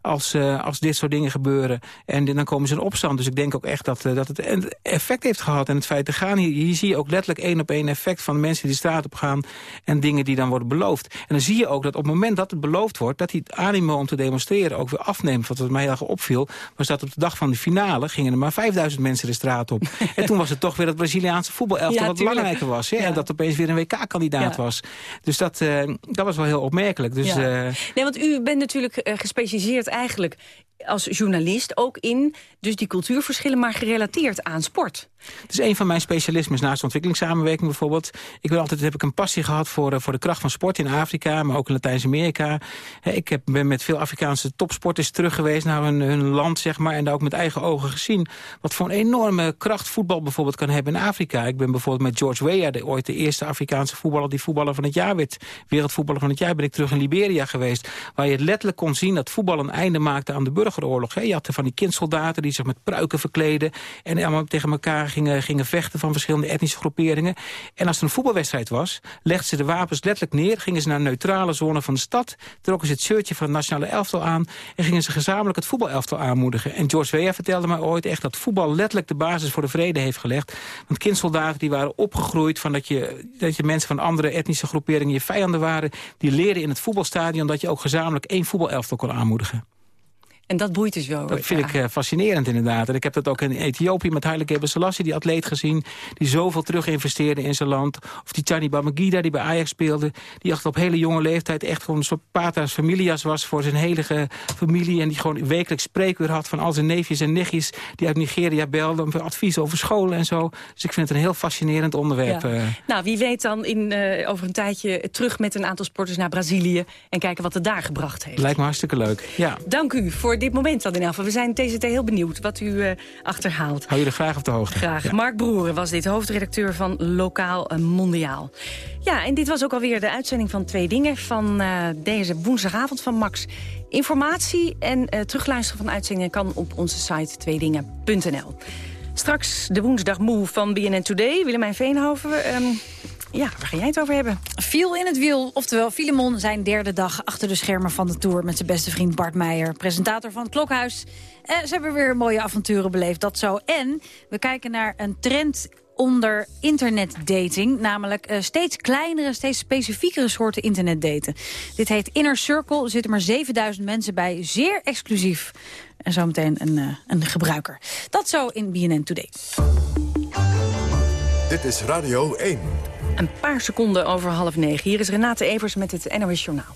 als, als dit soort dingen gebeuren. En dan komen ze in opstand. Dus ik denk ook echt dat, dat het effect heeft gehad. En het feit te gaan, hier, hier zie je ook letterlijk één op één effect... van mensen die de straat op gaan en dingen die dan worden beloofd. En dan zie je ook dat op het moment dat het beloofd wordt... dat die animo om te demonstreren ook weer afneemt. Wat mij heel erg opviel, was dat op de dag van de finale... gingen er maar 5000 mensen de straat op. en toen was het toch weer dat Braziliaanse voetbalelftal Ja, wat tuurlijk. belangrijker was. Hè? En dat opeens weer een WK-kandidaat Ja. was. Dus dat, eh, dat was wel heel opmerkelijk. Dus, eh, Nee, want u bent natuurlijk eh, gespecialiseerd eigenlijk als journalist ook in dus die cultuurverschillen, maar gerelateerd aan sport. Het is een van mijn specialismes naast ontwikkelingssamenwerking bijvoorbeeld. Ik ben altijd, heb ik een passie gehad voor, eh, voor de kracht van sport in Afrika, maar ook in Latijns-Amerika. Ik heb, ben met veel Afrikaanse topsporters terug geweest naar hun, hun land, zeg maar, en daar ook met eigen ogen gezien wat voor een enorme kracht voetbal bijvoorbeeld kan hebben in Afrika. Ik ben bijvoorbeeld met George Weah, de, ooit de eerste Afrikaanse voetballer die voetballer van het jaar werd, wereldvoetballer van het jaar, ben ik terug in Liberia geweest, waar je letterlijk kon zien dat voetbal een einde maakte aan de burgeroorlog. Hè. Je had van die kindsoldaten die zich met pruiken verkleden en allemaal tegen elkaar gingen, gingen vechten van verschillende etnische groeperingen. En als er een voetbalwedstrijd was, legden ze de wapens letterlijk neer, gingen ze naar een neutrale zone van de stad, trokken ze het shirtje van het nationale elftal aan en gingen ze gezamenlijk het voetbalelftal aanmoedigen. En George Weah vertelde mij ooit echt dat voetbal letterlijk de basis voor de vrede heeft gelegd. Want kindsoldaten die waren opgegroeid van dat je, dat je mensen van andere etnische groeperingen je vijanden waren, die leerden in het voetbalstadion dat je ook gezamenlijk één voetbalelftal kon aanmoedigen. En dat boeit dus wel. Dat vind ik uh, fascinerend inderdaad. En ik heb dat ook in Ethiopië met Haile Gebrselassie, die atleet gezien... die zoveel terug investeerde in zijn land. Of die Chani Bamagida, die bij Ajax speelde... die echt op hele jonge leeftijd echt gewoon een soort familias was... voor zijn hele familie. En die gewoon wekelijks spreekuur had van al zijn neefjes en nichtjes... die uit Nigeria belden om advies over scholen en zo. Dus ik vind het een heel fascinerend onderwerp. Ja. Nou, wie weet dan in, uh, over een tijdje terug met een aantal sporters naar Brazilië... en kijken wat het daar gebracht heeft. Lijkt me hartstikke leuk, ja. Dank u voor dit moment dan in elk We zijn TZT heel benieuwd wat u uh, achterhaalt. Hou je de graag op de hoogte. Graag. Ja. Mark Broeren was dit, hoofdredacteur van Lokaal uh, Mondiaal. Ja, en dit was ook alweer de uitzending van Twee Dingen... van uh, deze woensdagavond van Max. Informatie en terugluisteren van uitzendingen... kan op onze site tweedingen.nl. Straks de woensdag moe van BNN Today. Willemijn Veenhoven... Um, ja, waar ga jij het over hebben? Viel in het wiel, oftewel Filemon zijn derde dag achter de schermen van de Tour... met zijn beste vriend Bart Meijer, presentator van het Klokhuis. Eh, ze hebben weer mooie avonturen beleefd, dat zo. En we kijken naar een trend onder internetdating. Namelijk uh, steeds kleinere, steeds specifiekere soorten internetdaten. Dit heet Inner Circle. Er zitten maar 7000 mensen bij. Zeer exclusief. En zometeen een, uh, een gebruiker. Dat zo in BNN Today. Dit is Radio 1. Een paar seconden over half negen. Hier is Renate Evers met het NOS Journaal.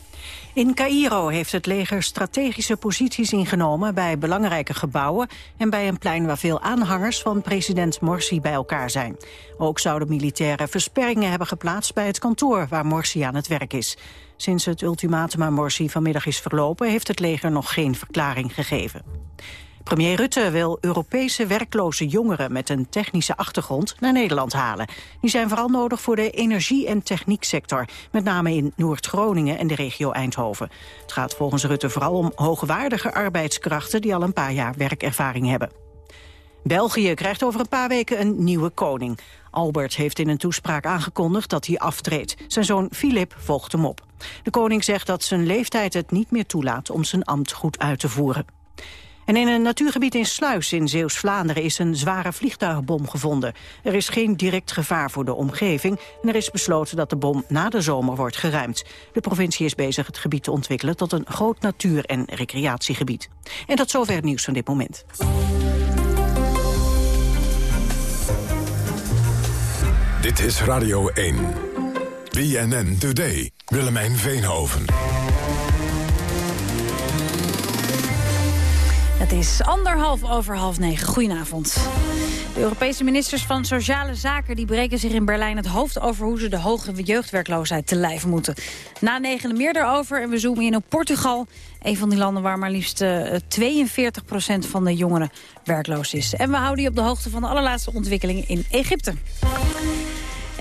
In Cairo heeft het leger strategische posities ingenomen bij belangrijke gebouwen en bij een plein waar veel aanhangers van president Morsi bij elkaar zijn. Ook zouden militairen versperringen hebben geplaatst bij het kantoor waar Morsi aan het werk is. Sinds het ultimatum aan Morsi vanmiddag is verlopen heeft het leger nog geen verklaring gegeven. Premier Rutte wil Europese werkloze jongeren met een technische achtergrond naar Nederland halen. Die zijn vooral nodig voor de energie- en technieksector, met name in Noord-Groningen en de regio Eindhoven. Het gaat volgens Rutte vooral om hoogwaardige arbeidskrachten die al een paar jaar werkervaring hebben. België krijgt over een paar weken een nieuwe koning. Albert heeft in een toespraak aangekondigd dat hij aftreedt. Zijn zoon Filip volgt hem op. De koning zegt dat zijn leeftijd het niet meer toelaat om zijn ambt goed uit te voeren. En in een natuurgebied in Sluis in Zeeuws-Vlaanderen is een zware vliegtuigbom gevonden. Er is geen direct gevaar voor de omgeving en er is besloten dat de bom na de zomer wordt geruimd. De provincie is bezig het gebied te ontwikkelen tot een groot natuur- en recreatiegebied. En tot zover het nieuws van dit moment. Dit is Radio 1. BNN Today. Willemijn Veenhoven. Is anderhalf over half negen. Goedenavond. De Europese ministers van Sociale Zaken die breken zich in Berlijn het hoofd over hoe ze de hoge jeugdwerkloosheid te lijf moeten. Na negen meer daarover en we zoomen in op Portugal. Een van die landen waar maar liefst uh, 42% van de jongeren werkloos is. En we houden je op de hoogte van de allerlaatste ontwikkelingen in Egypte.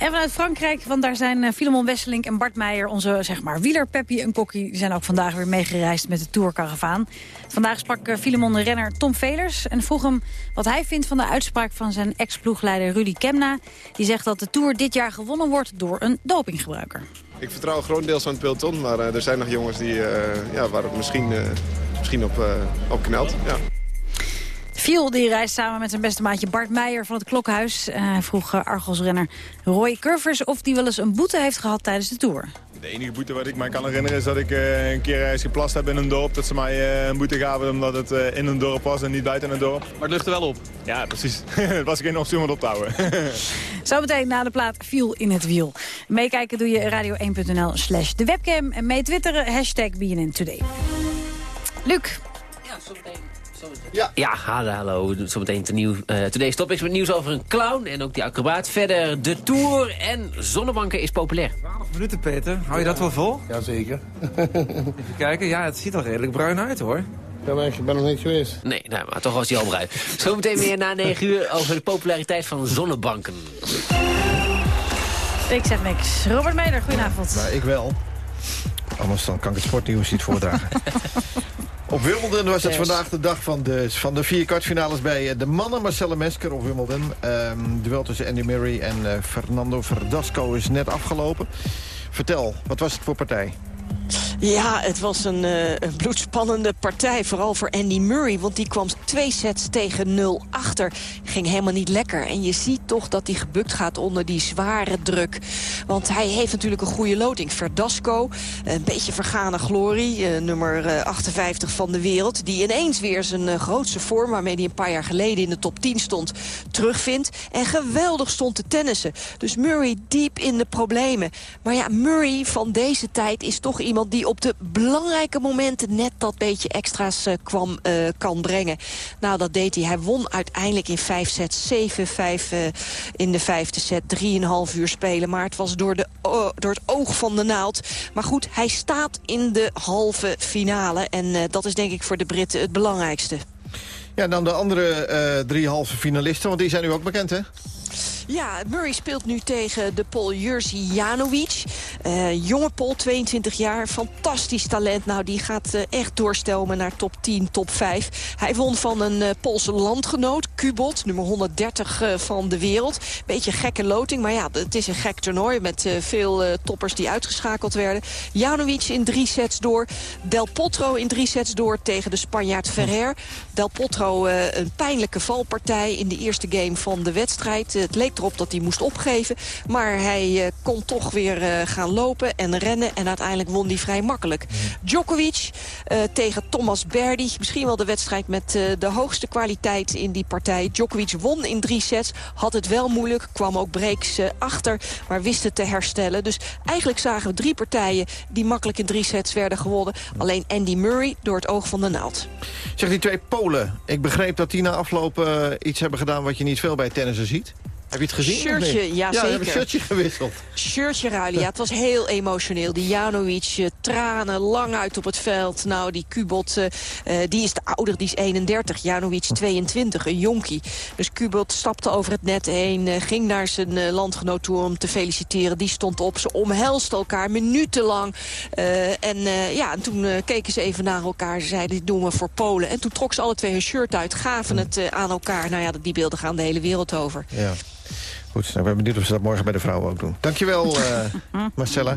En vanuit Frankrijk, want daar zijn uh, Filemon Wesseling en Bart Meijer... onze zeg maar, wieler Peppy en Kokkie, die zijn ook vandaag weer meegereisd met de Tourcaravaan. Vandaag sprak uh, Filemon de renner Tom Velers en vroeg hem wat hij vindt van de uitspraak van zijn ex-ploegleider Rudy Kemna. Die zegt dat de Tour dit jaar gewonnen wordt door een dopinggebruiker. Ik vertrouw grotendeels aan het peloton, maar uh, er zijn nog jongens die, ja, waar het misschien, misschien op, op knelt. Ja. Viel die reist samen met zijn beste maatje Bart Meijer van het Klokhuis. Uh, hij vroeg uh, Argos-renner Roy Curvers of die wel eens een boete heeft gehad tijdens de Tour. De enige boete wat ik mij kan herinneren is dat ik uh, een keer eens geplast heb in een dorp. Dat ze mij een boete gaven omdat het in een dorp was en niet buiten een dorp. Maar het lucht er wel op? Ja, precies. Het was geen optie om het op te houden. Zometeen na de plaat viel in het wiel. Meekijken doe je radio1.nl slash de webcam. En mee twitteren hashtag BNN Today. Luc. Ja, zometeen. Ja, ja hallo. Zometeen te nieuw, uh, Today's Topics met nieuws over een clown en ook die acrobaat. Verder de Tour en zonnebanken is populair. 12 minuten, Peter. Hou je dat wel vol? Jazeker. Even kijken. Ja, het ziet er redelijk bruin uit, hoor. Ja, maar ik ben nog niet geweest. Nee, nou, maar toch was hij al bruin. Zometeen meer na 9 uur over de populariteit van zonnebanken. Ik zeg niks. Robert Meijer, goedenavond. Nou, ik wel. Anders dan kan ik het sportnieuws niet voordragen. Op Wimbledon was het vandaag de dag van de, van de vier kwartfinales bij eh, de mannen. Marcelle Mesker op Wimbledon. Um, duel tussen Andy Murray en uh, Fernando Verdasco is net afgelopen. Vertel, wat was het voor partij? Ja, het was een, uh, een bloedspannende partij. Vooral voor Andy Murray, want die kwam twee sets tegen nul achter. Ging helemaal niet lekker. En je ziet toch dat hij gebukt gaat onder die zware druk. Want hij heeft natuurlijk een goede loting. Verdasco, een beetje vergane glorie. Uh, nummer uh, 58 van de wereld. Die ineens weer zijn grootste vorm, waarmee hij een paar jaar geleden in de top 10 stond, terugvindt. En geweldig stond te tennissen. Dus Murray diep in de problemen. Maar ja, Murray van deze tijd is toch iemand die op de belangrijke momenten net dat beetje extra's uh, kwam, uh, kan brengen. Nou, dat deed hij. Hij won uiteindelijk in vijf sets. 7-5 uh, in de vijfde set. 3,5 uur spelen. Maar het was door, de, door het oog van de naald. Maar goed, hij staat in de halve finale. En dat is denk ik voor de Britten het belangrijkste. Ja, dan de andere drie halve finalisten. Want die zijn nu ook bekend, hè? Ja, Murray speelt nu tegen de Pol Jerzy Janovic. Uh, jonge Pol, 22 jaar, fantastisch talent. Nou, die gaat uh, echt doorstelmen naar top 10, top 5. Hij won van een uh, Poolse landgenoot, Kubot, nummer 130 van de wereld. Beetje gekke loting, maar ja, het is een gek toernooi... met veel toppers die uitgeschakeld werden. Janovic in drie sets door. Del Potro in drie sets door tegen de Spanjaard Ferrer. Del Potro een pijnlijke valpartij in de eerste game van de wedstrijd. Het leek erop dat hij moest opgeven. Maar hij uh, kon toch weer uh, gaan lopen en rennen. En uiteindelijk won hij vrij makkelijk. Djokovic uh, tegen Thomas Berdy. Misschien wel de wedstrijd met de hoogste kwaliteit in die partij. Djokovic won in drie sets. Had het wel moeilijk. Kwam ook breaks achter. Maar wist het te herstellen. Dus eigenlijk zagen we drie partijen die makkelijk in drie sets werden gewonnen. Alleen Andy Murray door het oog van de naald. Zeg die twee Polen. Ik begreep dat die na afloop iets hebben gedaan wat je niet veel bij tennissen ziet. Heb je het gezien? Shirtje, ja, ja zeker. een shirtje gewisseld. Shirtje ruilen, ja. Het was heel emotioneel. Die Janovic, uh, tranen, lang uit op het veld. Nou, die Kubot, uh, die is de ouder, die is 31. Janovic 22, een jonkie. Dus Kubot stapte over het net heen, uh, ging naar zijn landgenoot toe om te feliciteren. Die stond op, ze omhelsten elkaar minutenlang. en ja, en toen keken ze even naar elkaar. Ze zeiden, dit doen we voor Polen. En toen trok ze alle twee hun shirt uit, gaven het aan elkaar. Nou ja, die beelden gaan de hele wereld over. Ja. Goed, nou, ik ben benieuwd of ze dat morgen bij de vrouwen ook doen. Dankjewel, uh, Marcella.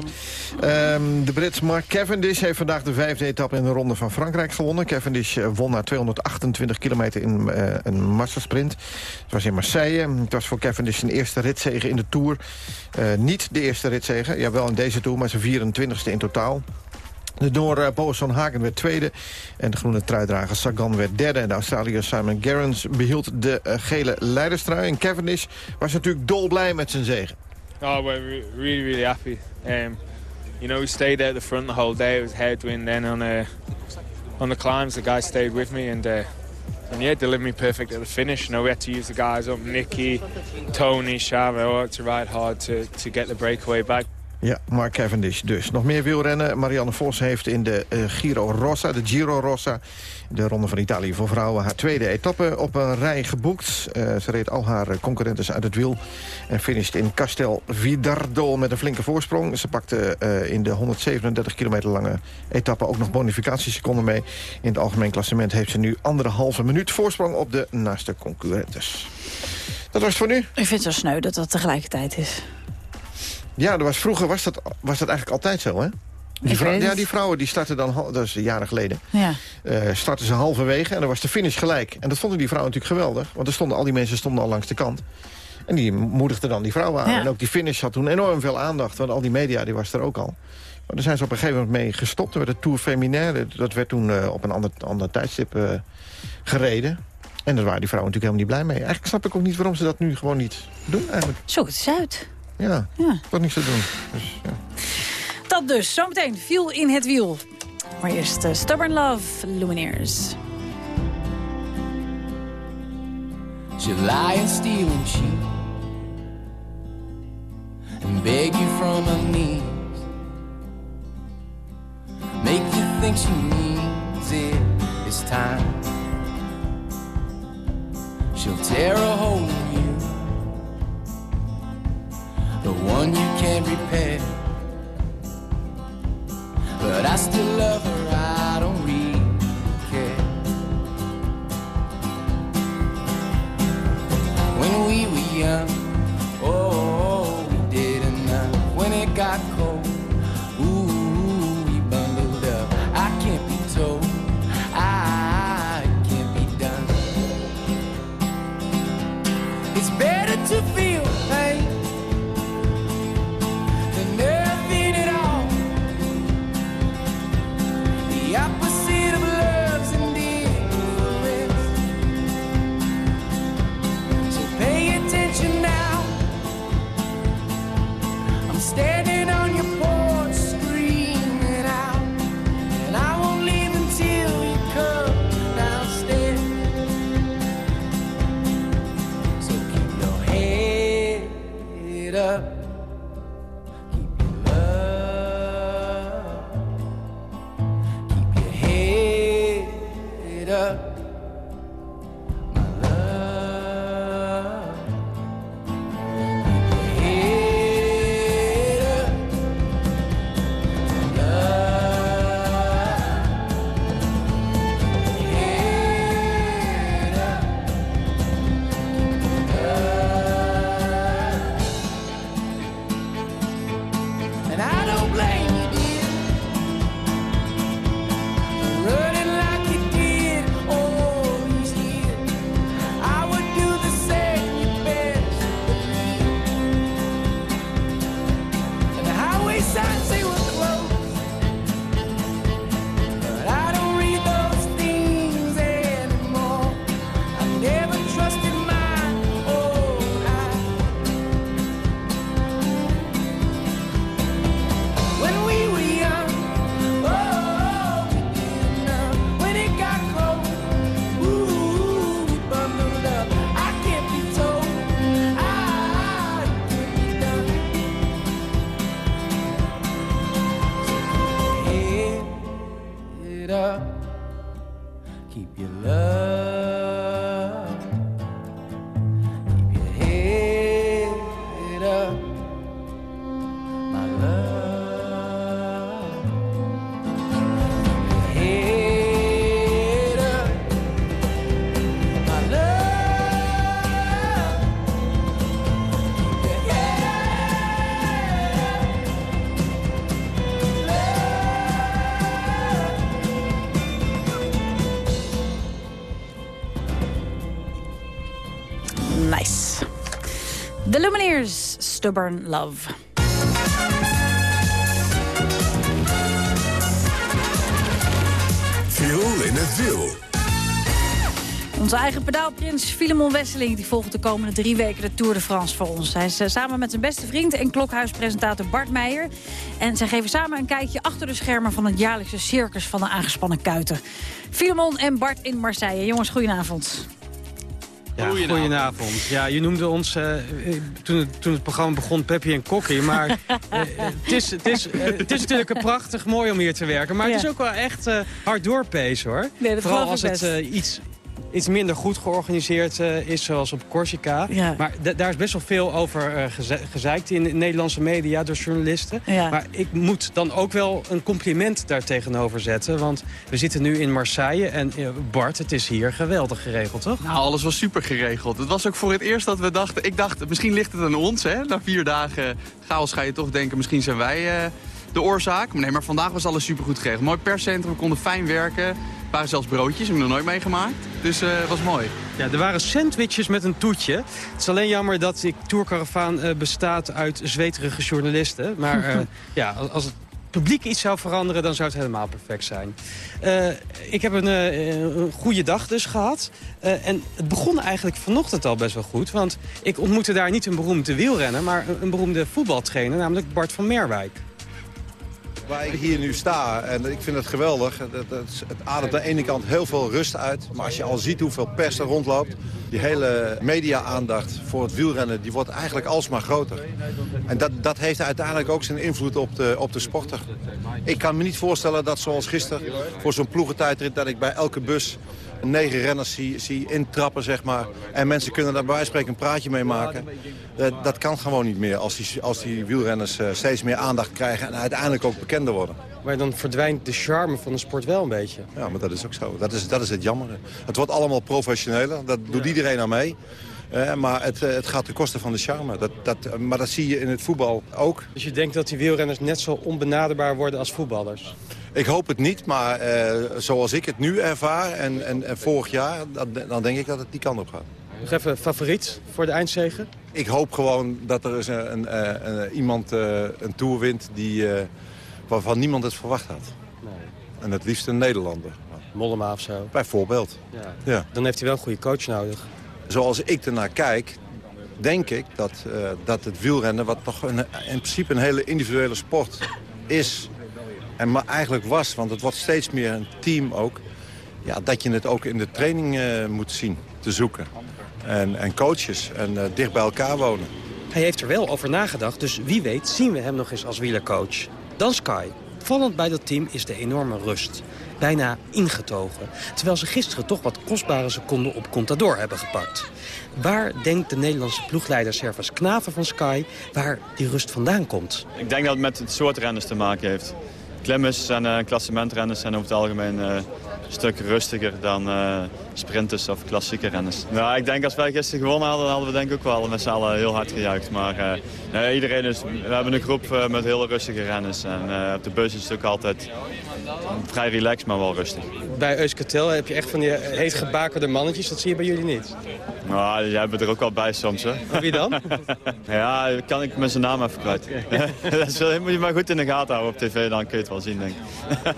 Um, de Brit Mark Cavendish heeft vandaag de vijfde etappe in de Ronde van Frankrijk gewonnen. Cavendish uh, won na 228 kilometer in uh, een massasprint. Het was in Marseille. Het was voor Cavendish zijn eerste ritzege in de Tour. niet de eerste ritzege, ja wel in deze Tour, maar zijn 24ste in totaal. De Noor uh, Boas van Hagen werd tweede. En de groene truidrager Sagan werd derde. En de Australiër Simon Gerrans behield de uh, gele leiderstrui. En Cavendish was natuurlijk dolblij met zijn zegen. Oh, we're really, really happy. Um, you know, we stayed at the front the whole day. It was headwind. Then on, uh, on the climbs, the guys stayed with me. And, uh, and yeah, delivered me perfect at the finish. You know, we had to use the guys up. Nicky, Tony, Shava, all had to ride hard to, to get the breakaway back. Ja, Mark Cavendish dus. Nog meer wielrennen. Marianne Vos heeft in de uh, Giro Rossa, de Giro Rossa... de Ronde van Italië voor vrouwen... haar tweede etappe op een rij geboekt. Uh, ze reed al haar concurrenten uit het wiel... en finishte in Castel Vidardo met een flinke voorsprong. Ze pakte in de 137 kilometer lange etappe ook nog bonificatieseconden mee. In het algemeen klassement heeft ze nu anderhalve minuut voorsprong... op de naaste concurrentes. Dat was het voor nu. Ik vind het zo sneu dat dat tegelijkertijd is. Ja, er was, vroeger was dat, was dat eigenlijk altijd zo, hè? Die vrou ja, die vrouwen die startten dan, dat is jaren geleden, ja. uh, startten ze halverwege en dan was de finish gelijk. En dat vonden die vrouwen natuurlijk geweldig, want er stonden, al die mensen stonden al langs de kant. En die moedigden dan die vrouwen aan. Ja. En ook die finish had toen enorm veel aandacht, want al die media die was er ook al. Maar daar zijn ze op een gegeven moment mee gestopt. Er werd de Tour Feminaire, dat werd toen uh, op een ander, ander tijdstip uh, gereden. En daar waren die vrouwen natuurlijk helemaal niet blij mee. Eigenlijk snap ik ook niet waarom ze dat nu gewoon niet doen eigenlijk. Zo het is uit. Ja, ja. wat niks te doen. Dus, ja. Dat dus, zometeen viel in het wiel. Maar eerst uh, Stubborn Love, Lumineers. She lie and steal and cheat And beg you from her knees Make you think she needs it this time She'll tear a hole the one you can't repair. But I still love her, I don't really care. When we were young, oh, we did enough. When it got cold, Stubborn Love. Viel in het wiel. Onze eigen pedaalprins Filemon Wesseling die volgt de komende drie weken de Tour de France voor ons. Hij is eh, samen met zijn beste vriend en klokhuispresentator Bart Meijer. En zij geven samen een kijkje achter de schermen van het jaarlijkse circus van de aangespannen kuiten. Filemon en Bart in Marseille. Jongens, goedenavond. Ja, goedenavond. Ja, je noemde ons eh, eh, toen, het, toen het programma begon Peppy en Kokkie. Maar eh, het, is, het, is, eh, het is natuurlijk een prachtig mooi om hier te werken. Maar het is ook wel echt eh, hard doorpezen hoor. Nee, dat Vooral als het eh, iets, iets minder goed georganiseerd eh, is, zoals op Corsica. Ja. Maar da- daar is best wel veel over eh, geze- gezeikt in de Nederlandse media door journalisten. Ja. Maar ik moet dan ook wel een compliment daar tegenover zetten. Want we zitten nu in Marseille en eh, Bart, het is hier geweldig geregeld, toch? Nou, alles was super geregeld. Het was ook voor het eerst dat we dachten... Ik dacht, misschien ligt het aan ons, hè. Na vier dagen chaos ga je toch denken... misschien zijn wij eh, de oorzaak. Maar nee, maar vandaag was alles super goed geregeld. Mooi perscentrum, we konden fijn werken. Er waren zelfs broodjes, heb ik nog nooit meegemaakt. Dus eh, het was mooi. Ja, er waren sandwiches met een toetje. Het is alleen jammer dat die tourcaravaan eh, bestaat uit zweterige journalisten. Maar eh, ja, als het publiek iets zou veranderen, dan zou het helemaal perfect zijn. Eh, ik heb een, eh, een goede dag dus gehad. Eh, en het begon eigenlijk vanochtend al best wel goed. Want ik ontmoette daar niet een beroemde wielrenner, maar een, een beroemde voetbaltrainer, namelijk Bart van Merwijk. Waar ik hier nu sta, en ik vind het geweldig. Het, het, het ademt aan de ene kant heel veel rust uit. Maar als je al ziet hoeveel pers er rondloopt... die hele media-aandacht voor het wielrennen... die wordt eigenlijk alsmaar groter. En dat, dat heeft uiteindelijk ook zijn invloed op de, op de sporter. Ik kan me niet voorstellen dat zoals gisteren... voor zo'n ploegentijdrit dat ik bij elke bus negen renners zie, zie intrappen, zeg maar. En mensen kunnen daar bij wijze van spreken een praatje mee maken. Dat, dat kan gewoon niet meer als die, als die wielrenners eh, steeds meer aandacht krijgen... en uiteindelijk ook bekender worden. Maar dan verdwijnt de charme van de sport wel een beetje. Ja, maar dat is ook zo. Dat is, dat is het jammer. Het wordt allemaal professioneler. Dat doet iedereen aan mee. Eh, maar het, eh, het gaat ten koste van de charme. Dat, dat, maar dat zie je in het voetbal ook. Dus je denkt dat die wielrenners net zo onbenaderbaar worden als voetballers? Ik hoop het niet, maar eh, zoals ik het nu ervaar en, en, en vorig jaar... Dan, dan denk ik dat het die kant op gaat. Nog even favoriet voor de eindzegen? Ik hoop gewoon dat er eens een, een, een- een- iemand eh, een Tour wint die, eh, waarvan niemand het verwacht had. En het liefst een Nederlander. Mollema of zo. Bijvoorbeeld. Ja. Ja. Dan heeft hij wel een goede coach nodig. Zoals ik ernaar kijk, denk ik dat, eh, dat het wielrennen... wat toch een, in principe een hele individuele sport is... en maar eigenlijk was, want het wordt steeds meer een team ook... Ja, dat je het ook in de training eh, moet zien te zoeken. En, en coaches en eh, dicht bij elkaar wonen. Hij heeft er wel over nagedacht, dus wie weet zien we hem nog eens als wielercoach. Dan Sky. Opvallend bij dat team is de enorme rust. Bijna ingetogen. Terwijl ze gisteren toch wat kostbare seconden op Contador hebben gepakt. Waar denkt de Nederlandse ploegleider Servas Knaven van Sky... waar die rust vandaan komt? Ik denk dat het met het soort renners te maken heeft. Klimmers en uh, klassementrenners zijn over het algemeen uh, een stuk rustiger dan uh, sprinters of klassieke renners. Nou, ik denk als wij gisteren gewonnen hadden, hadden we denk ik ook wel met z'n allen heel hard gejuicht. Maar nee, iedereen is, we hebben een groep met heel rustige renners. En op de bus is het ook altijd vrij relaxed, maar wel rustig. Bij Euskartel heb je echt van die heet gebakerde mannetjes, dat zie je bij jullie niet? Nou, die hebben er ook wel bij soms, hè. Wie dan? ja, kan ik met zijn naam even kwijt. dat moet je maar goed in de gaten houden op tv, dan kun je het wel zien, denk ik.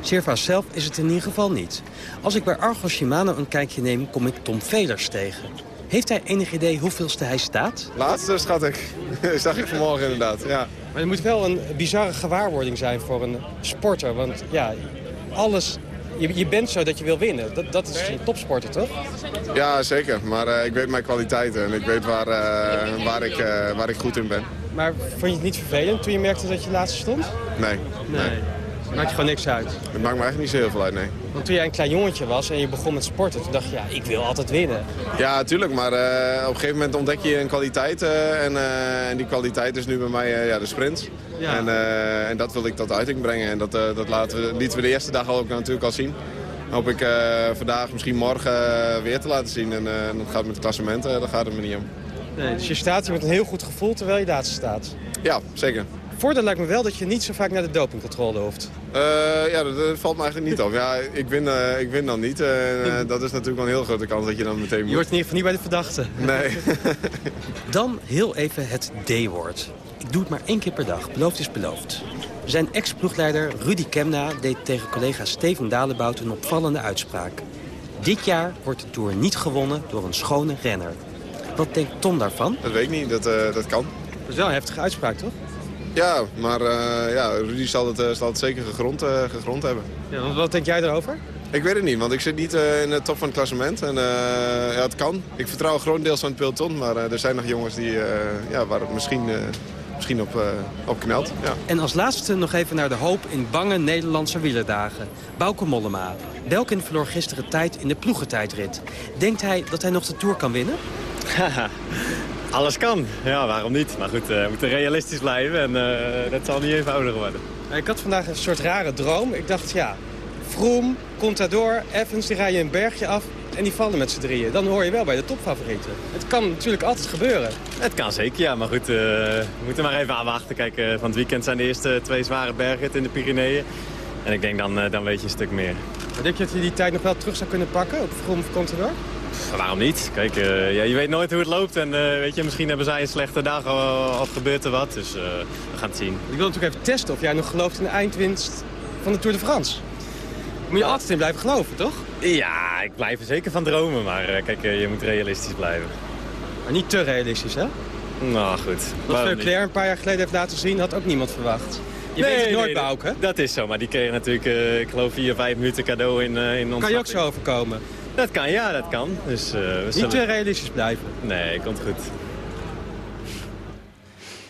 Servaas zelf is het in ieder geval niet. Als ik bij Argos Shimano een kijkje neem, kom ik Tom Velers tegen. Heeft hij enig idee hoeveelste hij staat? Laatste, schat ik. zag ik vanmorgen inderdaad, ja. Maar het moet wel een bizarre gewaarwording zijn voor een sporter. Want ja, alles je, je, bent zo dat je wil winnen. Dat, dat is een topsporter, toch? Ja, zeker. Maar uh, ik weet mijn kwaliteiten en ik weet waar, uh, waar, ik, uh, waar ik goed in ben. Maar vond je het niet vervelend toen je merkte dat je laatste stond? Nee. Nee. nee. Maakt je gewoon niks uit? Het maakt me echt niet zo heel veel uit, nee. Want toen jij een klein jongetje was en je begon met sporten, toen dacht je, ja, ik wil altijd winnen. Ja, natuurlijk, maar uh, op een gegeven moment ontdek je een kwaliteit. Uh, en, uh, en, die kwaliteit is nu bij mij ja, de sprint. Ja. En, en, dat wil ik tot uiting brengen. En dat, dat laten we, lieten we de eerste dag al ook natuurlijk al zien. Hoop ik vandaag, misschien morgen weer te laten zien. En dat gaat met het klassement, daar gaat het me niet om. Nee, dus je staat hier met een heel goed gevoel terwijl je laatste staat? Ja, zeker voordeel lijkt me wel dat je niet zo vaak naar de dopingcontrole hoeft. Uh, ja, dat, dat, valt me eigenlijk niet op. Ja, ik win, uh, ik win dan niet. Uh, dat is natuurlijk wel een heel grote kans dat je dan meteen moet. Je wordt in ieder geval niet bij de verdachte. Nee. dan heel even het D-woord. Ik doe het maar één keer per dag. Beloofd is beloofd. Zijn ex-ploegleider Rudy Kemna deed tegen collega Steven Dalebout een opvallende uitspraak. Dit jaar wordt de Tour niet gewonnen door een schone renner. Wat denkt Tom daarvan? Dat weet ik niet, dat, dat kan. Dat is wel een heftige uitspraak, toch? Ja, maar uh, ja, Rudy zal het, uh, zal het zeker gegrond, uh, gegrond hebben. Ja, wat denk jij erover? Ik weet het niet, want ik zit niet in de top van het klassement. En, ja, het kan. Ik vertrouw grotendeels van het peloton, maar er zijn nog jongens die, ja, waar het misschien, misschien op, op knelt. Ja. En als laatste nog even naar de hoop in bange Nederlandse wielerdagen. Bauke Mollema. Belkin verloor gisteren tijd in de ploegentijdrit. Denkt hij dat hij nog de Tour kan winnen? Alles kan. Ja, waarom niet? Maar goed, uh, we moeten realistisch blijven en uh, dat zal niet eenvoudig worden. Ik had vandaag een soort rare droom. Ik dacht, ja, Vroom, Contador, Evans, die rijden een bergje af en die vallen met z'n drieën. Dan hoor je wel bij de topfavorieten. Het kan natuurlijk altijd gebeuren. Het kan zeker, ja. Maar goed, uh, we moeten maar even aanwachten. Kijk, van het weekend zijn de eerste twee zware bergen in de Pyreneeën. En ik denk, dan, dan weet je een stuk meer. Maar denk je dat je die tijd nog wel terug zou kunnen pakken op Vroom of Contador? Waarom niet? Kijk, uh, ja, je weet nooit hoe het loopt. En uh, weet je, misschien hebben zij een slechte dag of gebeurt er wat. Dus uh, we gaan het zien. Ik wil natuurlijk even testen of jij nog gelooft in de eindwinst van de Tour de France. Moet je altijd in blijven geloven, toch? Ja, ik blijf er zeker van dromen. Maar kijk, je moet realistisch blijven. Maar niet te realistisch, hè? Nou, goed. Wat Leclerc een paar jaar geleden heeft laten zien, had ook niemand verwacht. Je nee, weet het nooit nee. Dat is zo, maar die kreeg natuurlijk, ik geloof, vier, vijf minuten cadeau in, in ons. Kan je ook zo overkomen? Dat kan, ja, dat kan. Dus, uh, we Niet zullen... te realistisch blijven. Nee, komt goed.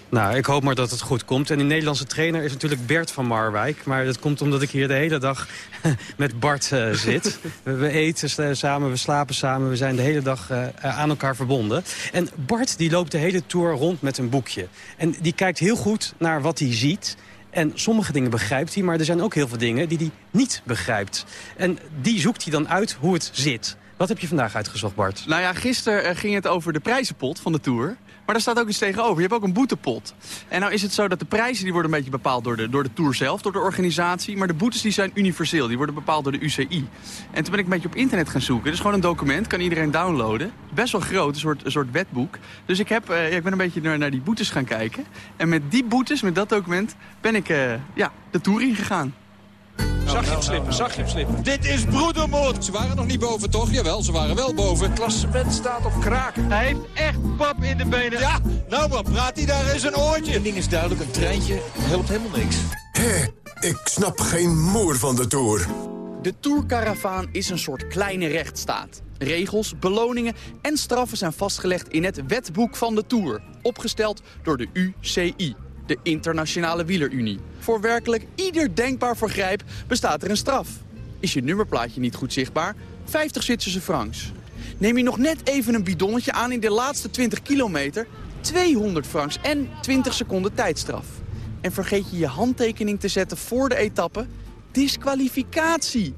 Nou, ik hoop maar dat het goed komt. En die Nederlandse trainer is natuurlijk Bert van Marwijk. Maar dat komt omdat ik hier de hele dag met Bart uh, zit. we eten samen, we slapen samen. We zijn de hele dag uh, aan elkaar verbonden. En Bart die loopt de hele tour rond met een boekje. En die kijkt heel goed naar wat hij ziet... En sommige dingen begrijpt hij, maar er zijn ook heel veel dingen die hij niet begrijpt. En die zoekt hij dan uit hoe het zit. Wat heb je vandaag uitgezocht, Bart? Nou ja, gisteren eh, ging het over de prijzenpot van de Tour. Maar daar staat ook iets tegenover. Je hebt ook een boetepot. En nou is het zo dat de prijzen die worden een beetje bepaald door de, door de Tour zelf, door de organisatie. Maar de boetes die zijn universeel. Die worden bepaald door de UCI. En toen ben ik een beetje op internet gaan zoeken. Het is gewoon een document, kan iedereen downloaden. Best wel groot, een soort, een soort wetboek. Dus ik, heb, uh, ik ben een beetje naar, naar die boetes gaan kijken. En met die boetes, met dat document, ben ik uh, ja, de Tour ingegaan. Zag je hem slippen, zag je hem slippen. Dit is broedermoord. Ze waren nog niet boven, toch? Jawel, ze waren wel boven. Het klassement staat op kraken. Hij heeft echt pap in de benen. Ja, nou maar praat hij daar eens een oortje. Een ding is duidelijk, een treintje helpt helemaal niks. Hé, ik snap geen moer van de Tour. De Tourcaravaan is een soort kleine rechtsstaat. Regels, beloningen en straffen zijn vastgelegd in het wetboek van de Tour. Opgesteld door de UCI. De Internationale Wielerunie. Voor werkelijk ieder denkbaar vergrijp bestaat er een straf. Is je nummerplaatje niet goed zichtbaar? 50 Zwitserse francs. Neem je nog net even een bidonnetje aan in de laatste 20 kilometer? 200 francs en 20 seconden tijdstraf. En vergeet je je handtekening te zetten voor de etappe? Disqualificatie!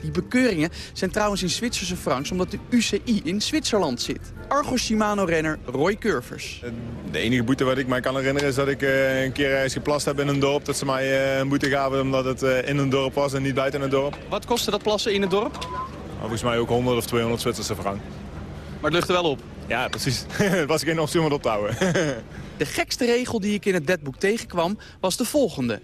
Die bekeuringen zijn trouwens in Zwitserse francs omdat de UCI in Zwitserland zit. Argo Shimano-renner Roy Curvers. De enige boete wat ik mij kan herinneren is dat ik eh, een keer eens geplast heb in een dorp. Dat ze mij eh, een boete gaven omdat het eh, in een dorp was en niet buiten een dorp. Wat kostte dat plassen in het dorp? Maar volgens mij ook 100 of 200 Zwitserse frank. Maar het lucht er wel op. Ja, precies. Het was geen optie om het op te houden. De gekste regel die ik in het wetboek tegenkwam was de volgende.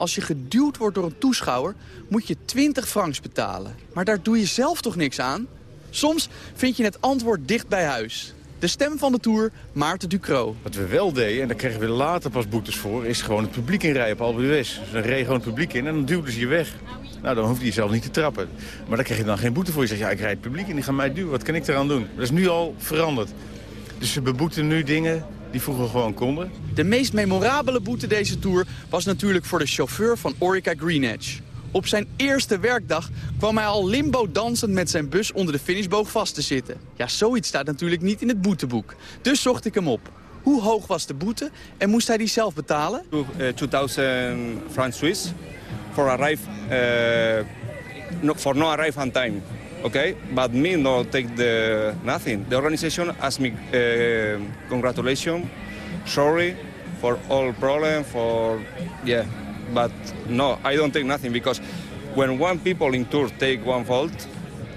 Als je geduwd wordt door een toeschouwer, moet je 20 francs betalen. Maar daar doe je zelf toch niks aan? Soms vind je het antwoord dicht bij huis. De stem van de Tour, Maarten Ducro. Wat we wel deden, en daar kregen we later pas boetes voor... is gewoon het publiek inrijden op Alpe. Dus dan reed gewoon het publiek in en dan duwden ze je weg. Nou, dan hoefde je zelf niet te trappen. Maar dan kreeg je dan geen boete voor. Je zegt, ja, ik rijd het publiek in, die gaan mij duwen. Wat kan ik eraan doen? Dat is nu al veranderd. Dus ze beboeten nu dingen die vroeger gewoon konden. De meest memorabele boete deze Tour was natuurlijk voor de chauffeur van Orica Green Edge. Op zijn eerste werkdag kwam hij al limbo dansend met zijn bus onder de finishboog vast te zitten. Ja, zoiets staat natuurlijk niet in het boeteboek. Dus zocht ik hem op. Hoe hoog was de boete en moest hij die zelf betalen? Uh, 2000 francs Swiss for arrive, uh, no, for no arrive on time. Okay, but me no take the nothing. The organization asked me uh, sorry for all problem for yeah, but no, I don't take nothing because when one people in tour take one fault,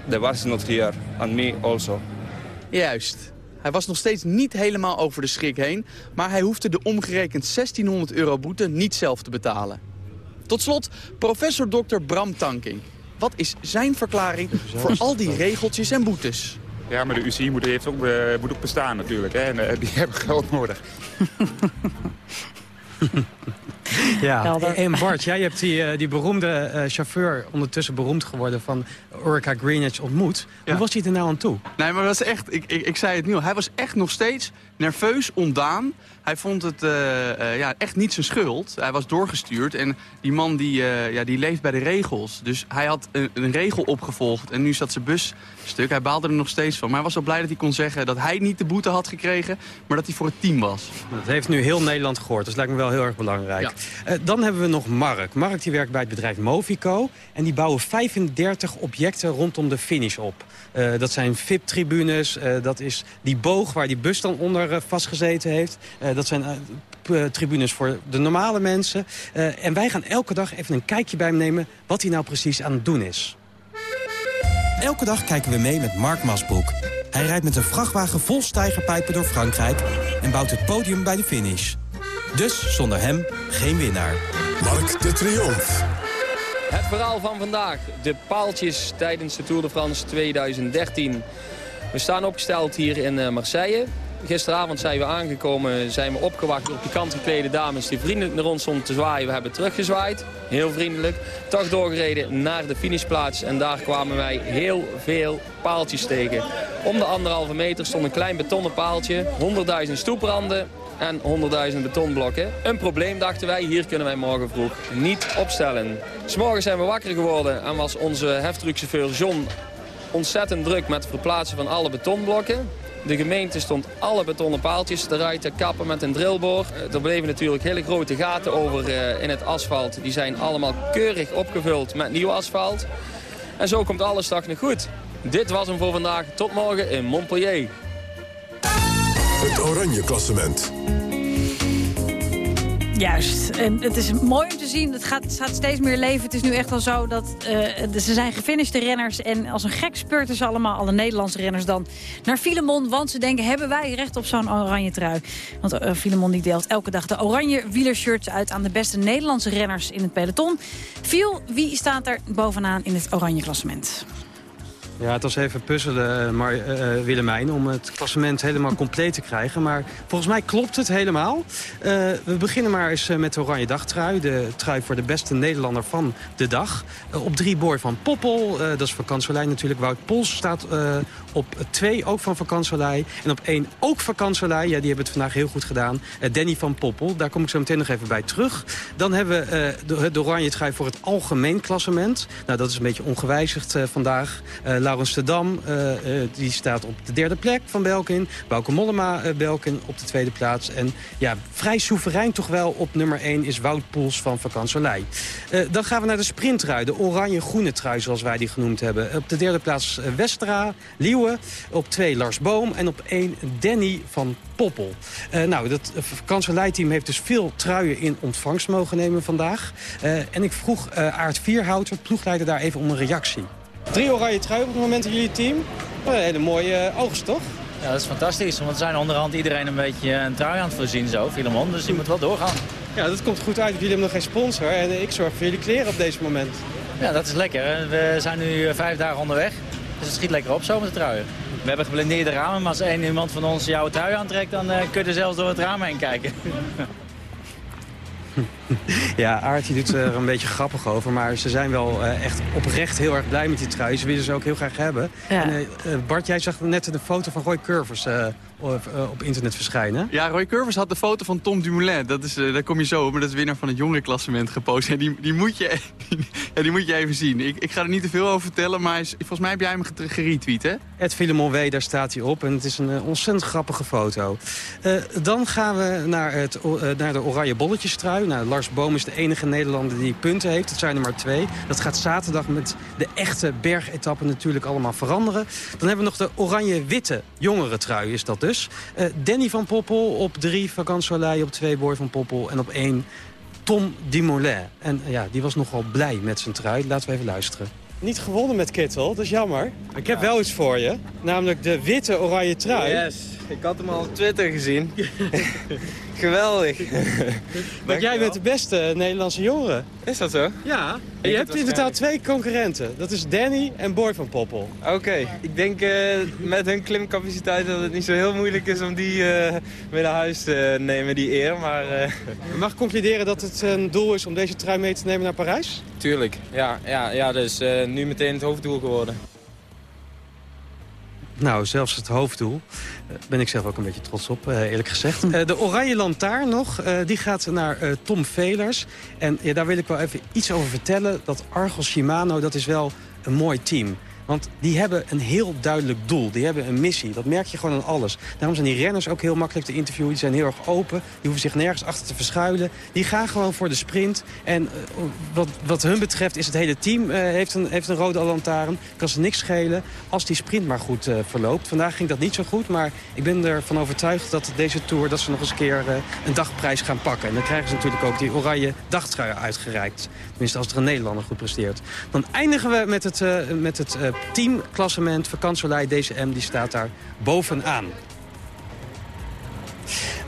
the is not here and me also. Juist. Hij was nog steeds niet helemaal over de schrik heen, maar hij hoefde de omgerekend 1600 euro boete niet zelf te betalen. Tot slot professor Dr. Bram Tanking. Wat is zijn verklaring voor al die regeltjes en boetes? Ja, maar de UCI moet, heeft ook, eh, moet ook bestaan natuurlijk. Hè? En eh, die hebben geld nodig. Ja, en Bart, jij hebt die, eh, die beroemde eh, chauffeur, ondertussen beroemd geworden van Orica Greenwich ontmoet. Hoe was hij er nou aan toe? Nee, maar dat is echt, ik, ik, ik zei het nu al, hij was echt nog steeds nerveus, ontdaan. Hij vond het eh, eh, ja, echt niet zijn schuld. Hij was doorgestuurd en die man die, eh, ja, die leeft bij de regels. Dus hij had een, een regel opgevolgd en nu zat zijn bus stuk. Hij baalde er nog steeds van. Maar hij was wel blij dat hij kon zeggen dat hij niet de boete had gekregen... maar dat hij voor het team was. Dat heeft nu heel Nederland gehoord, dus dat lijkt me wel heel erg belangrijk. Dan hebben we nog Mark. Mark die werkt bij het bedrijf Movico. En die bouwen 35 objecten rondom de finish op. Dat zijn VIP-tribunes, dat is die boog waar die bus dan onder vastgezeten heeft. Eh, dat zijn eh, eh, tribunes voor de normale mensen. Eh, en wij gaan elke dag even een kijkje bij hem nemen wat hij nou precies aan het doen is. Elke dag kijken we mee met Mark Masbroek. Hij rijdt met een vrachtwagen vol stijgerpijpen door Frankrijk... en bouwt het podium bij de finish. Dus zonder hem geen winnaar. Mark de Triomphe. Het verhaal van vandaag. De paaltjes tijdens de Tour de France 2013. We staan opgesteld hier in eh, Marseille. Gisteravond zijn we aangekomen, zijn we opgewacht door pikant geklede dames... die vriendelijk naar ons stonden te zwaaien. We hebben teruggezwaaid, heel vriendelijk. Toch doorgereden naar de finishplaats. En daar kwamen wij heel veel paaltjes tegen. Om de anderhalve meter stond een klein betonnen paaltje. 100.000 stoepranden en 100.000 betonblokken. Een probleem dachten wij, hier kunnen wij morgen vroeg niet opstellen. S'morgens zijn we wakker geworden en was onze heftruckchauffeur John ontzettend druk met het verplaatsen van alle betonblokken. De gemeente stond alle betonnen paaltjes eruit te kappen met een drillboor. Eh, Er bleven natuurlijk hele grote gaten over eh, in het asfalt. Die zijn allemaal keurig opgevuld met nieuw asfalt. En zo komt alles straks nog goed. Dit was hem voor vandaag. Tot morgen in Montpellier. Het Oranje Klassement. Juist. En het is mooi om te zien. Het gaat, het gaat steeds meer leven. Het is nu echt wel zo dat de- ze zijn gefinishte renners. En als een gek speurten ze allemaal, alle Nederlandse renners dan, naar Filemon. Want ze denken, hebben wij recht op zo'n oranje trui? Want eh Filemon die deelt elke dag de oranje wielershirts uit aan de beste Nederlandse renners in het peloton. Viel, wie staat er bovenaan in het oranje klassement? Ja, het was even puzzelen, eh, maar, eh, eh, Willemijn, om het klassement helemaal compleet te krijgen. Maar volgens mij klopt het helemaal. We beginnen maar eens met de oranje dagtrui. De trui voor de beste Nederlander van de dag. Op drie Boy van Poppel, dat is van Kanselij natuurlijk. Wout Pols staat op twee, ook van Vakansolei. En op één ook Vakansolei. Ja, die hebben het vandaag heel goed gedaan. Danny van Poppel, daar kom ik zo meteen nog even bij terug. Dan hebben we de, de oranje trui voor het algemeen klassement. Nou, dat is een beetje ongewijzigd vandaag. Laurens de Dam, eh, eh, die staat op de derde plek van Belkin. Bauke Mollema, eh, Belkin op de tweede plaats. En ja, vrij soeverein toch wel op nummer 1 is Wout Poels van Vakansolei. Dan gaan we naar de sprinttrui, de oranje-groene trui zoals wij die genoemd hebben. Op de derde plaats Westra, Liewe. Op twee Lars Boom en op één Danny van Poppel. Eh, nou, dat vakantieleidteam heeft dus veel truien in ontvangst mogen nemen vandaag. En ik vroeg eh Aart Vierhouter, ploegleider, daar even om een reactie. Drie oranje truien op het moment in jullie team. Een hele mooie eh, oogst, toch? Ja, dat is fantastisch. Want we zijn onderhand iedereen een beetje een trui aan het voorzien zo, Filemon. Dus die moet wel doorgaan. Ja, dat komt goed uit. Jullie hebben nog geen sponsor en ik zorg voor jullie kleren op deze moment. Ja, dat is lekker. We zijn nu eh, vijf dagen onderweg. Dus het schiet lekker op zo met de truien. We hebben geblindeerde ramen, maar als één iemand van ons jouw trui aantrekt... dan eh, kun je zelfs door het raam heen kijken. Ja, Aart die doet er een beetje grappig over. Maar ze zijn wel eh, echt oprecht heel erg blij met die trui. Ze willen ze ook heel graag hebben. Ja. En, eh, eh, Bart, jij zag net een foto van Roy Curvers op, eh, op internet verschijnen. Ja, Roy Curvers had de foto van Tom Dumoulin. Dat is, eh, daar kom je zo op, maar dat is winnaar van het jongerenklassement gepost. En die, die, moet je, ja, die moet je even zien. Ik, ik ga er niet te veel over vertellen, maar is- volgens mij heb jij hem geretweet, hè? Ed Filemon W, daar staat hij op. En het is een eh, ontzettend grappige foto. Eh, dan gaan we naar, het, eh, naar de oranje bolletjestrui. Nou, Lars Boom is de enige Nederlander die punten heeft. Het zijn er maar twee. Dat gaat zaterdag met de echte bergetappen natuurlijk allemaal veranderen. Dan hebben we nog de oranje-witte jongerentrui is dat dus. Eh, Danny van Poppel op drie, Vakant Soleil op twee, Boy van Poppel. En op één Tom Dumoulin. En eh, ja, die was nogal blij met zijn trui. Laten we even luisteren. Niet gewonnen met Kittel, dat is jammer. Ik heb wel iets voor je. Namelijk de witte oranje trui. Yes, ik had hem al op Twitter gezien. Geweldig. Want jij bent de beste Nederlandse jongere. Is dat zo? Ja. Ik je hebt in totaal twee concurrenten. Dat is Danny en Boy van Poppel. Oké, ik denk eh, met hun klimcapaciteit dat het niet zo heel moeilijk is om die eh mee naar huis te nemen, die eer. Maar eh, Mag ik concluderen dat het een doel is om deze trui mee te nemen naar Parijs? tuurlijk, ja, ja, ja dus eh, nu meteen het hoofddoel geworden. Nou, zelfs het hoofddoel. Daar ben ik zelf ook een beetje trots op, eh, eerlijk gezegd. Eh, de Oranje Lantaarn nog, eh, die gaat naar eh, Tom Velers. En ja, daar wil ik wel even iets over vertellen. Dat Argos Shimano, dat is wel een mooi team. Want die hebben een heel duidelijk doel. Die hebben een missie. Dat merk je gewoon aan alles. Daarom zijn die renners ook heel makkelijk te interviewen. Die zijn heel erg open. Die hoeven zich nergens achter te verschuilen. Die gaan gewoon voor de sprint. En eh, wat, wat hun betreft is het hele team eh, heeft, een, heeft een rode lantaarn. Kan ze niks schelen als die sprint maar goed eh, verloopt. Vandaag ging dat niet zo goed. Maar ik ben ervan overtuigd dat deze Tour... dat ze nog eens een keer een dagprijs gaan pakken. En dan krijgen ze natuurlijk ook die oranje dagtrui uitgereikt. Tenminste, als er een Nederlander goed presteert. Dan eindigen we met het, met het teamklassement. Vakantsolei DCM, die staat daar bovenaan.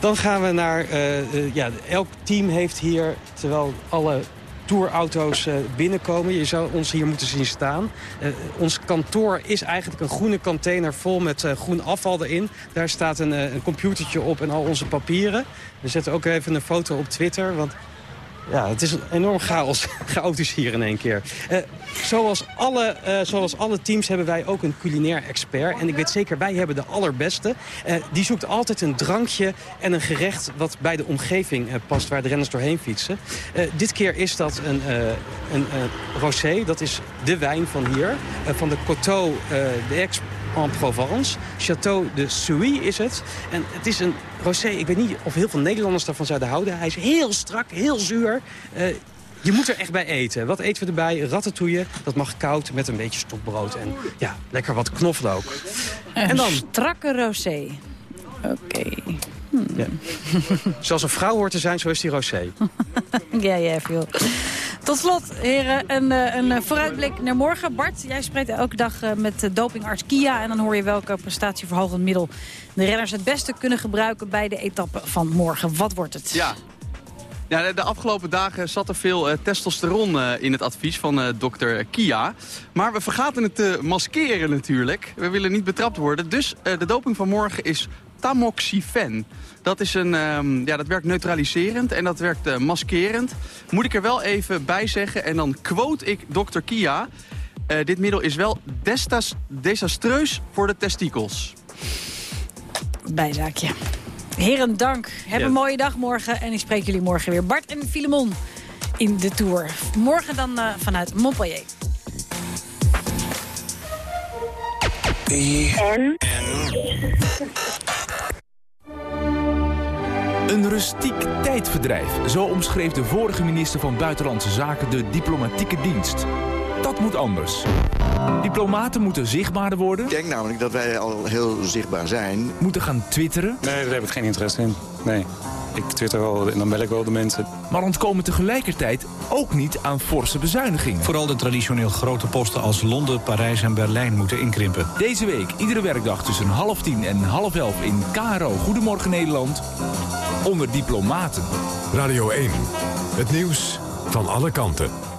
Dan gaan we naar... eh, eh, ja, elk team heeft hier, terwijl alle tourauto's eh, binnenkomen. Je zou ons hier moeten zien staan. Ons kantoor is eigenlijk een groene container vol met groen afval erin. Daar staat een, een computertje op en al onze papieren. We zetten ook even een foto op Twitter, want ja, het is enorm chaos, chaotisch hier in één keer. Eh, zoals, alle, eh, zoals alle teams hebben wij ook een culinair expert. En ik weet zeker, wij hebben de allerbeste. Eh, die zoekt altijd een drankje en een gerecht wat bij de omgeving past... waar de renners doorheen fietsen. Dit keer is dat een, een rosé. Dat is de wijn van hier. van de Coteau de Ex en Provence. Château de Suy is het. En het is een rosé. Ik weet niet of heel veel Nederlanders daarvan zouden houden. Hij is heel strak, heel zuur. Eh, je moet er echt bij eten. Wat eten we erbij? Ratatouille. Dat mag koud met een beetje stokbrood. En ja, lekker wat knoflook. En dan? strakke rosé. Oké. Hmm. Ja. Zoals een vrouw hoort te zijn, zo is die rosé. Ja, ja, veel. Tot slot, heren, een, eh, een eh, vooruitblik naar morgen. Bart, jij spreekt elke dag eh, met dopingarts Kia... en dan hoor je welke prestatieverhogend middel de renners het beste kunnen gebruiken... bij de etappe van morgen. Wat wordt het? Ja. Ja, de, afgelopen dagen zat er veel testosteron in het advies van dokter Kia. Maar we vergaten het te maskeren natuurlijk. We willen niet betrapt worden. Dus de doping van morgen is tamoxifen. Dat, is een, ehm, ja, dat werkt neutraliserend en dat werkt eh, maskerend. Moet ik er wel even bij zeggen, en dan quote ik dokter Kia... eh, dit middel is wel destas, desastreus voor de testikels. Bijzaakje. Heren, dank. Heb Ja. een mooie dag morgen. En ik spreek jullie morgen weer. Bart en Filemon in de Tour. Morgen dan eh, vanuit Montpellier. Een rustiek tijdverdrijf, zo omschreef de vorige minister van Buitenlandse Zaken de diplomatieke dienst. Dat moet anders. Diplomaten moeten zichtbaarder worden. Ik denk namelijk dat wij al heel zichtbaar zijn. Moeten gaan twitteren. Nee, daar heb ik geen interesse in. Nee. Ik twitter wel en dan bel ik wel de mensen. Maar ontkomen tegelijkertijd ook niet aan forse bezuinigingen. Vooral de traditioneel grote posten als Londen, Parijs en Berlijn moeten inkrimpen. Deze week, iedere werkdag tussen half tien en half elf in KRO Goedemorgen Nederland. Onder diplomaten. Radio 1. Het nieuws van alle kanten.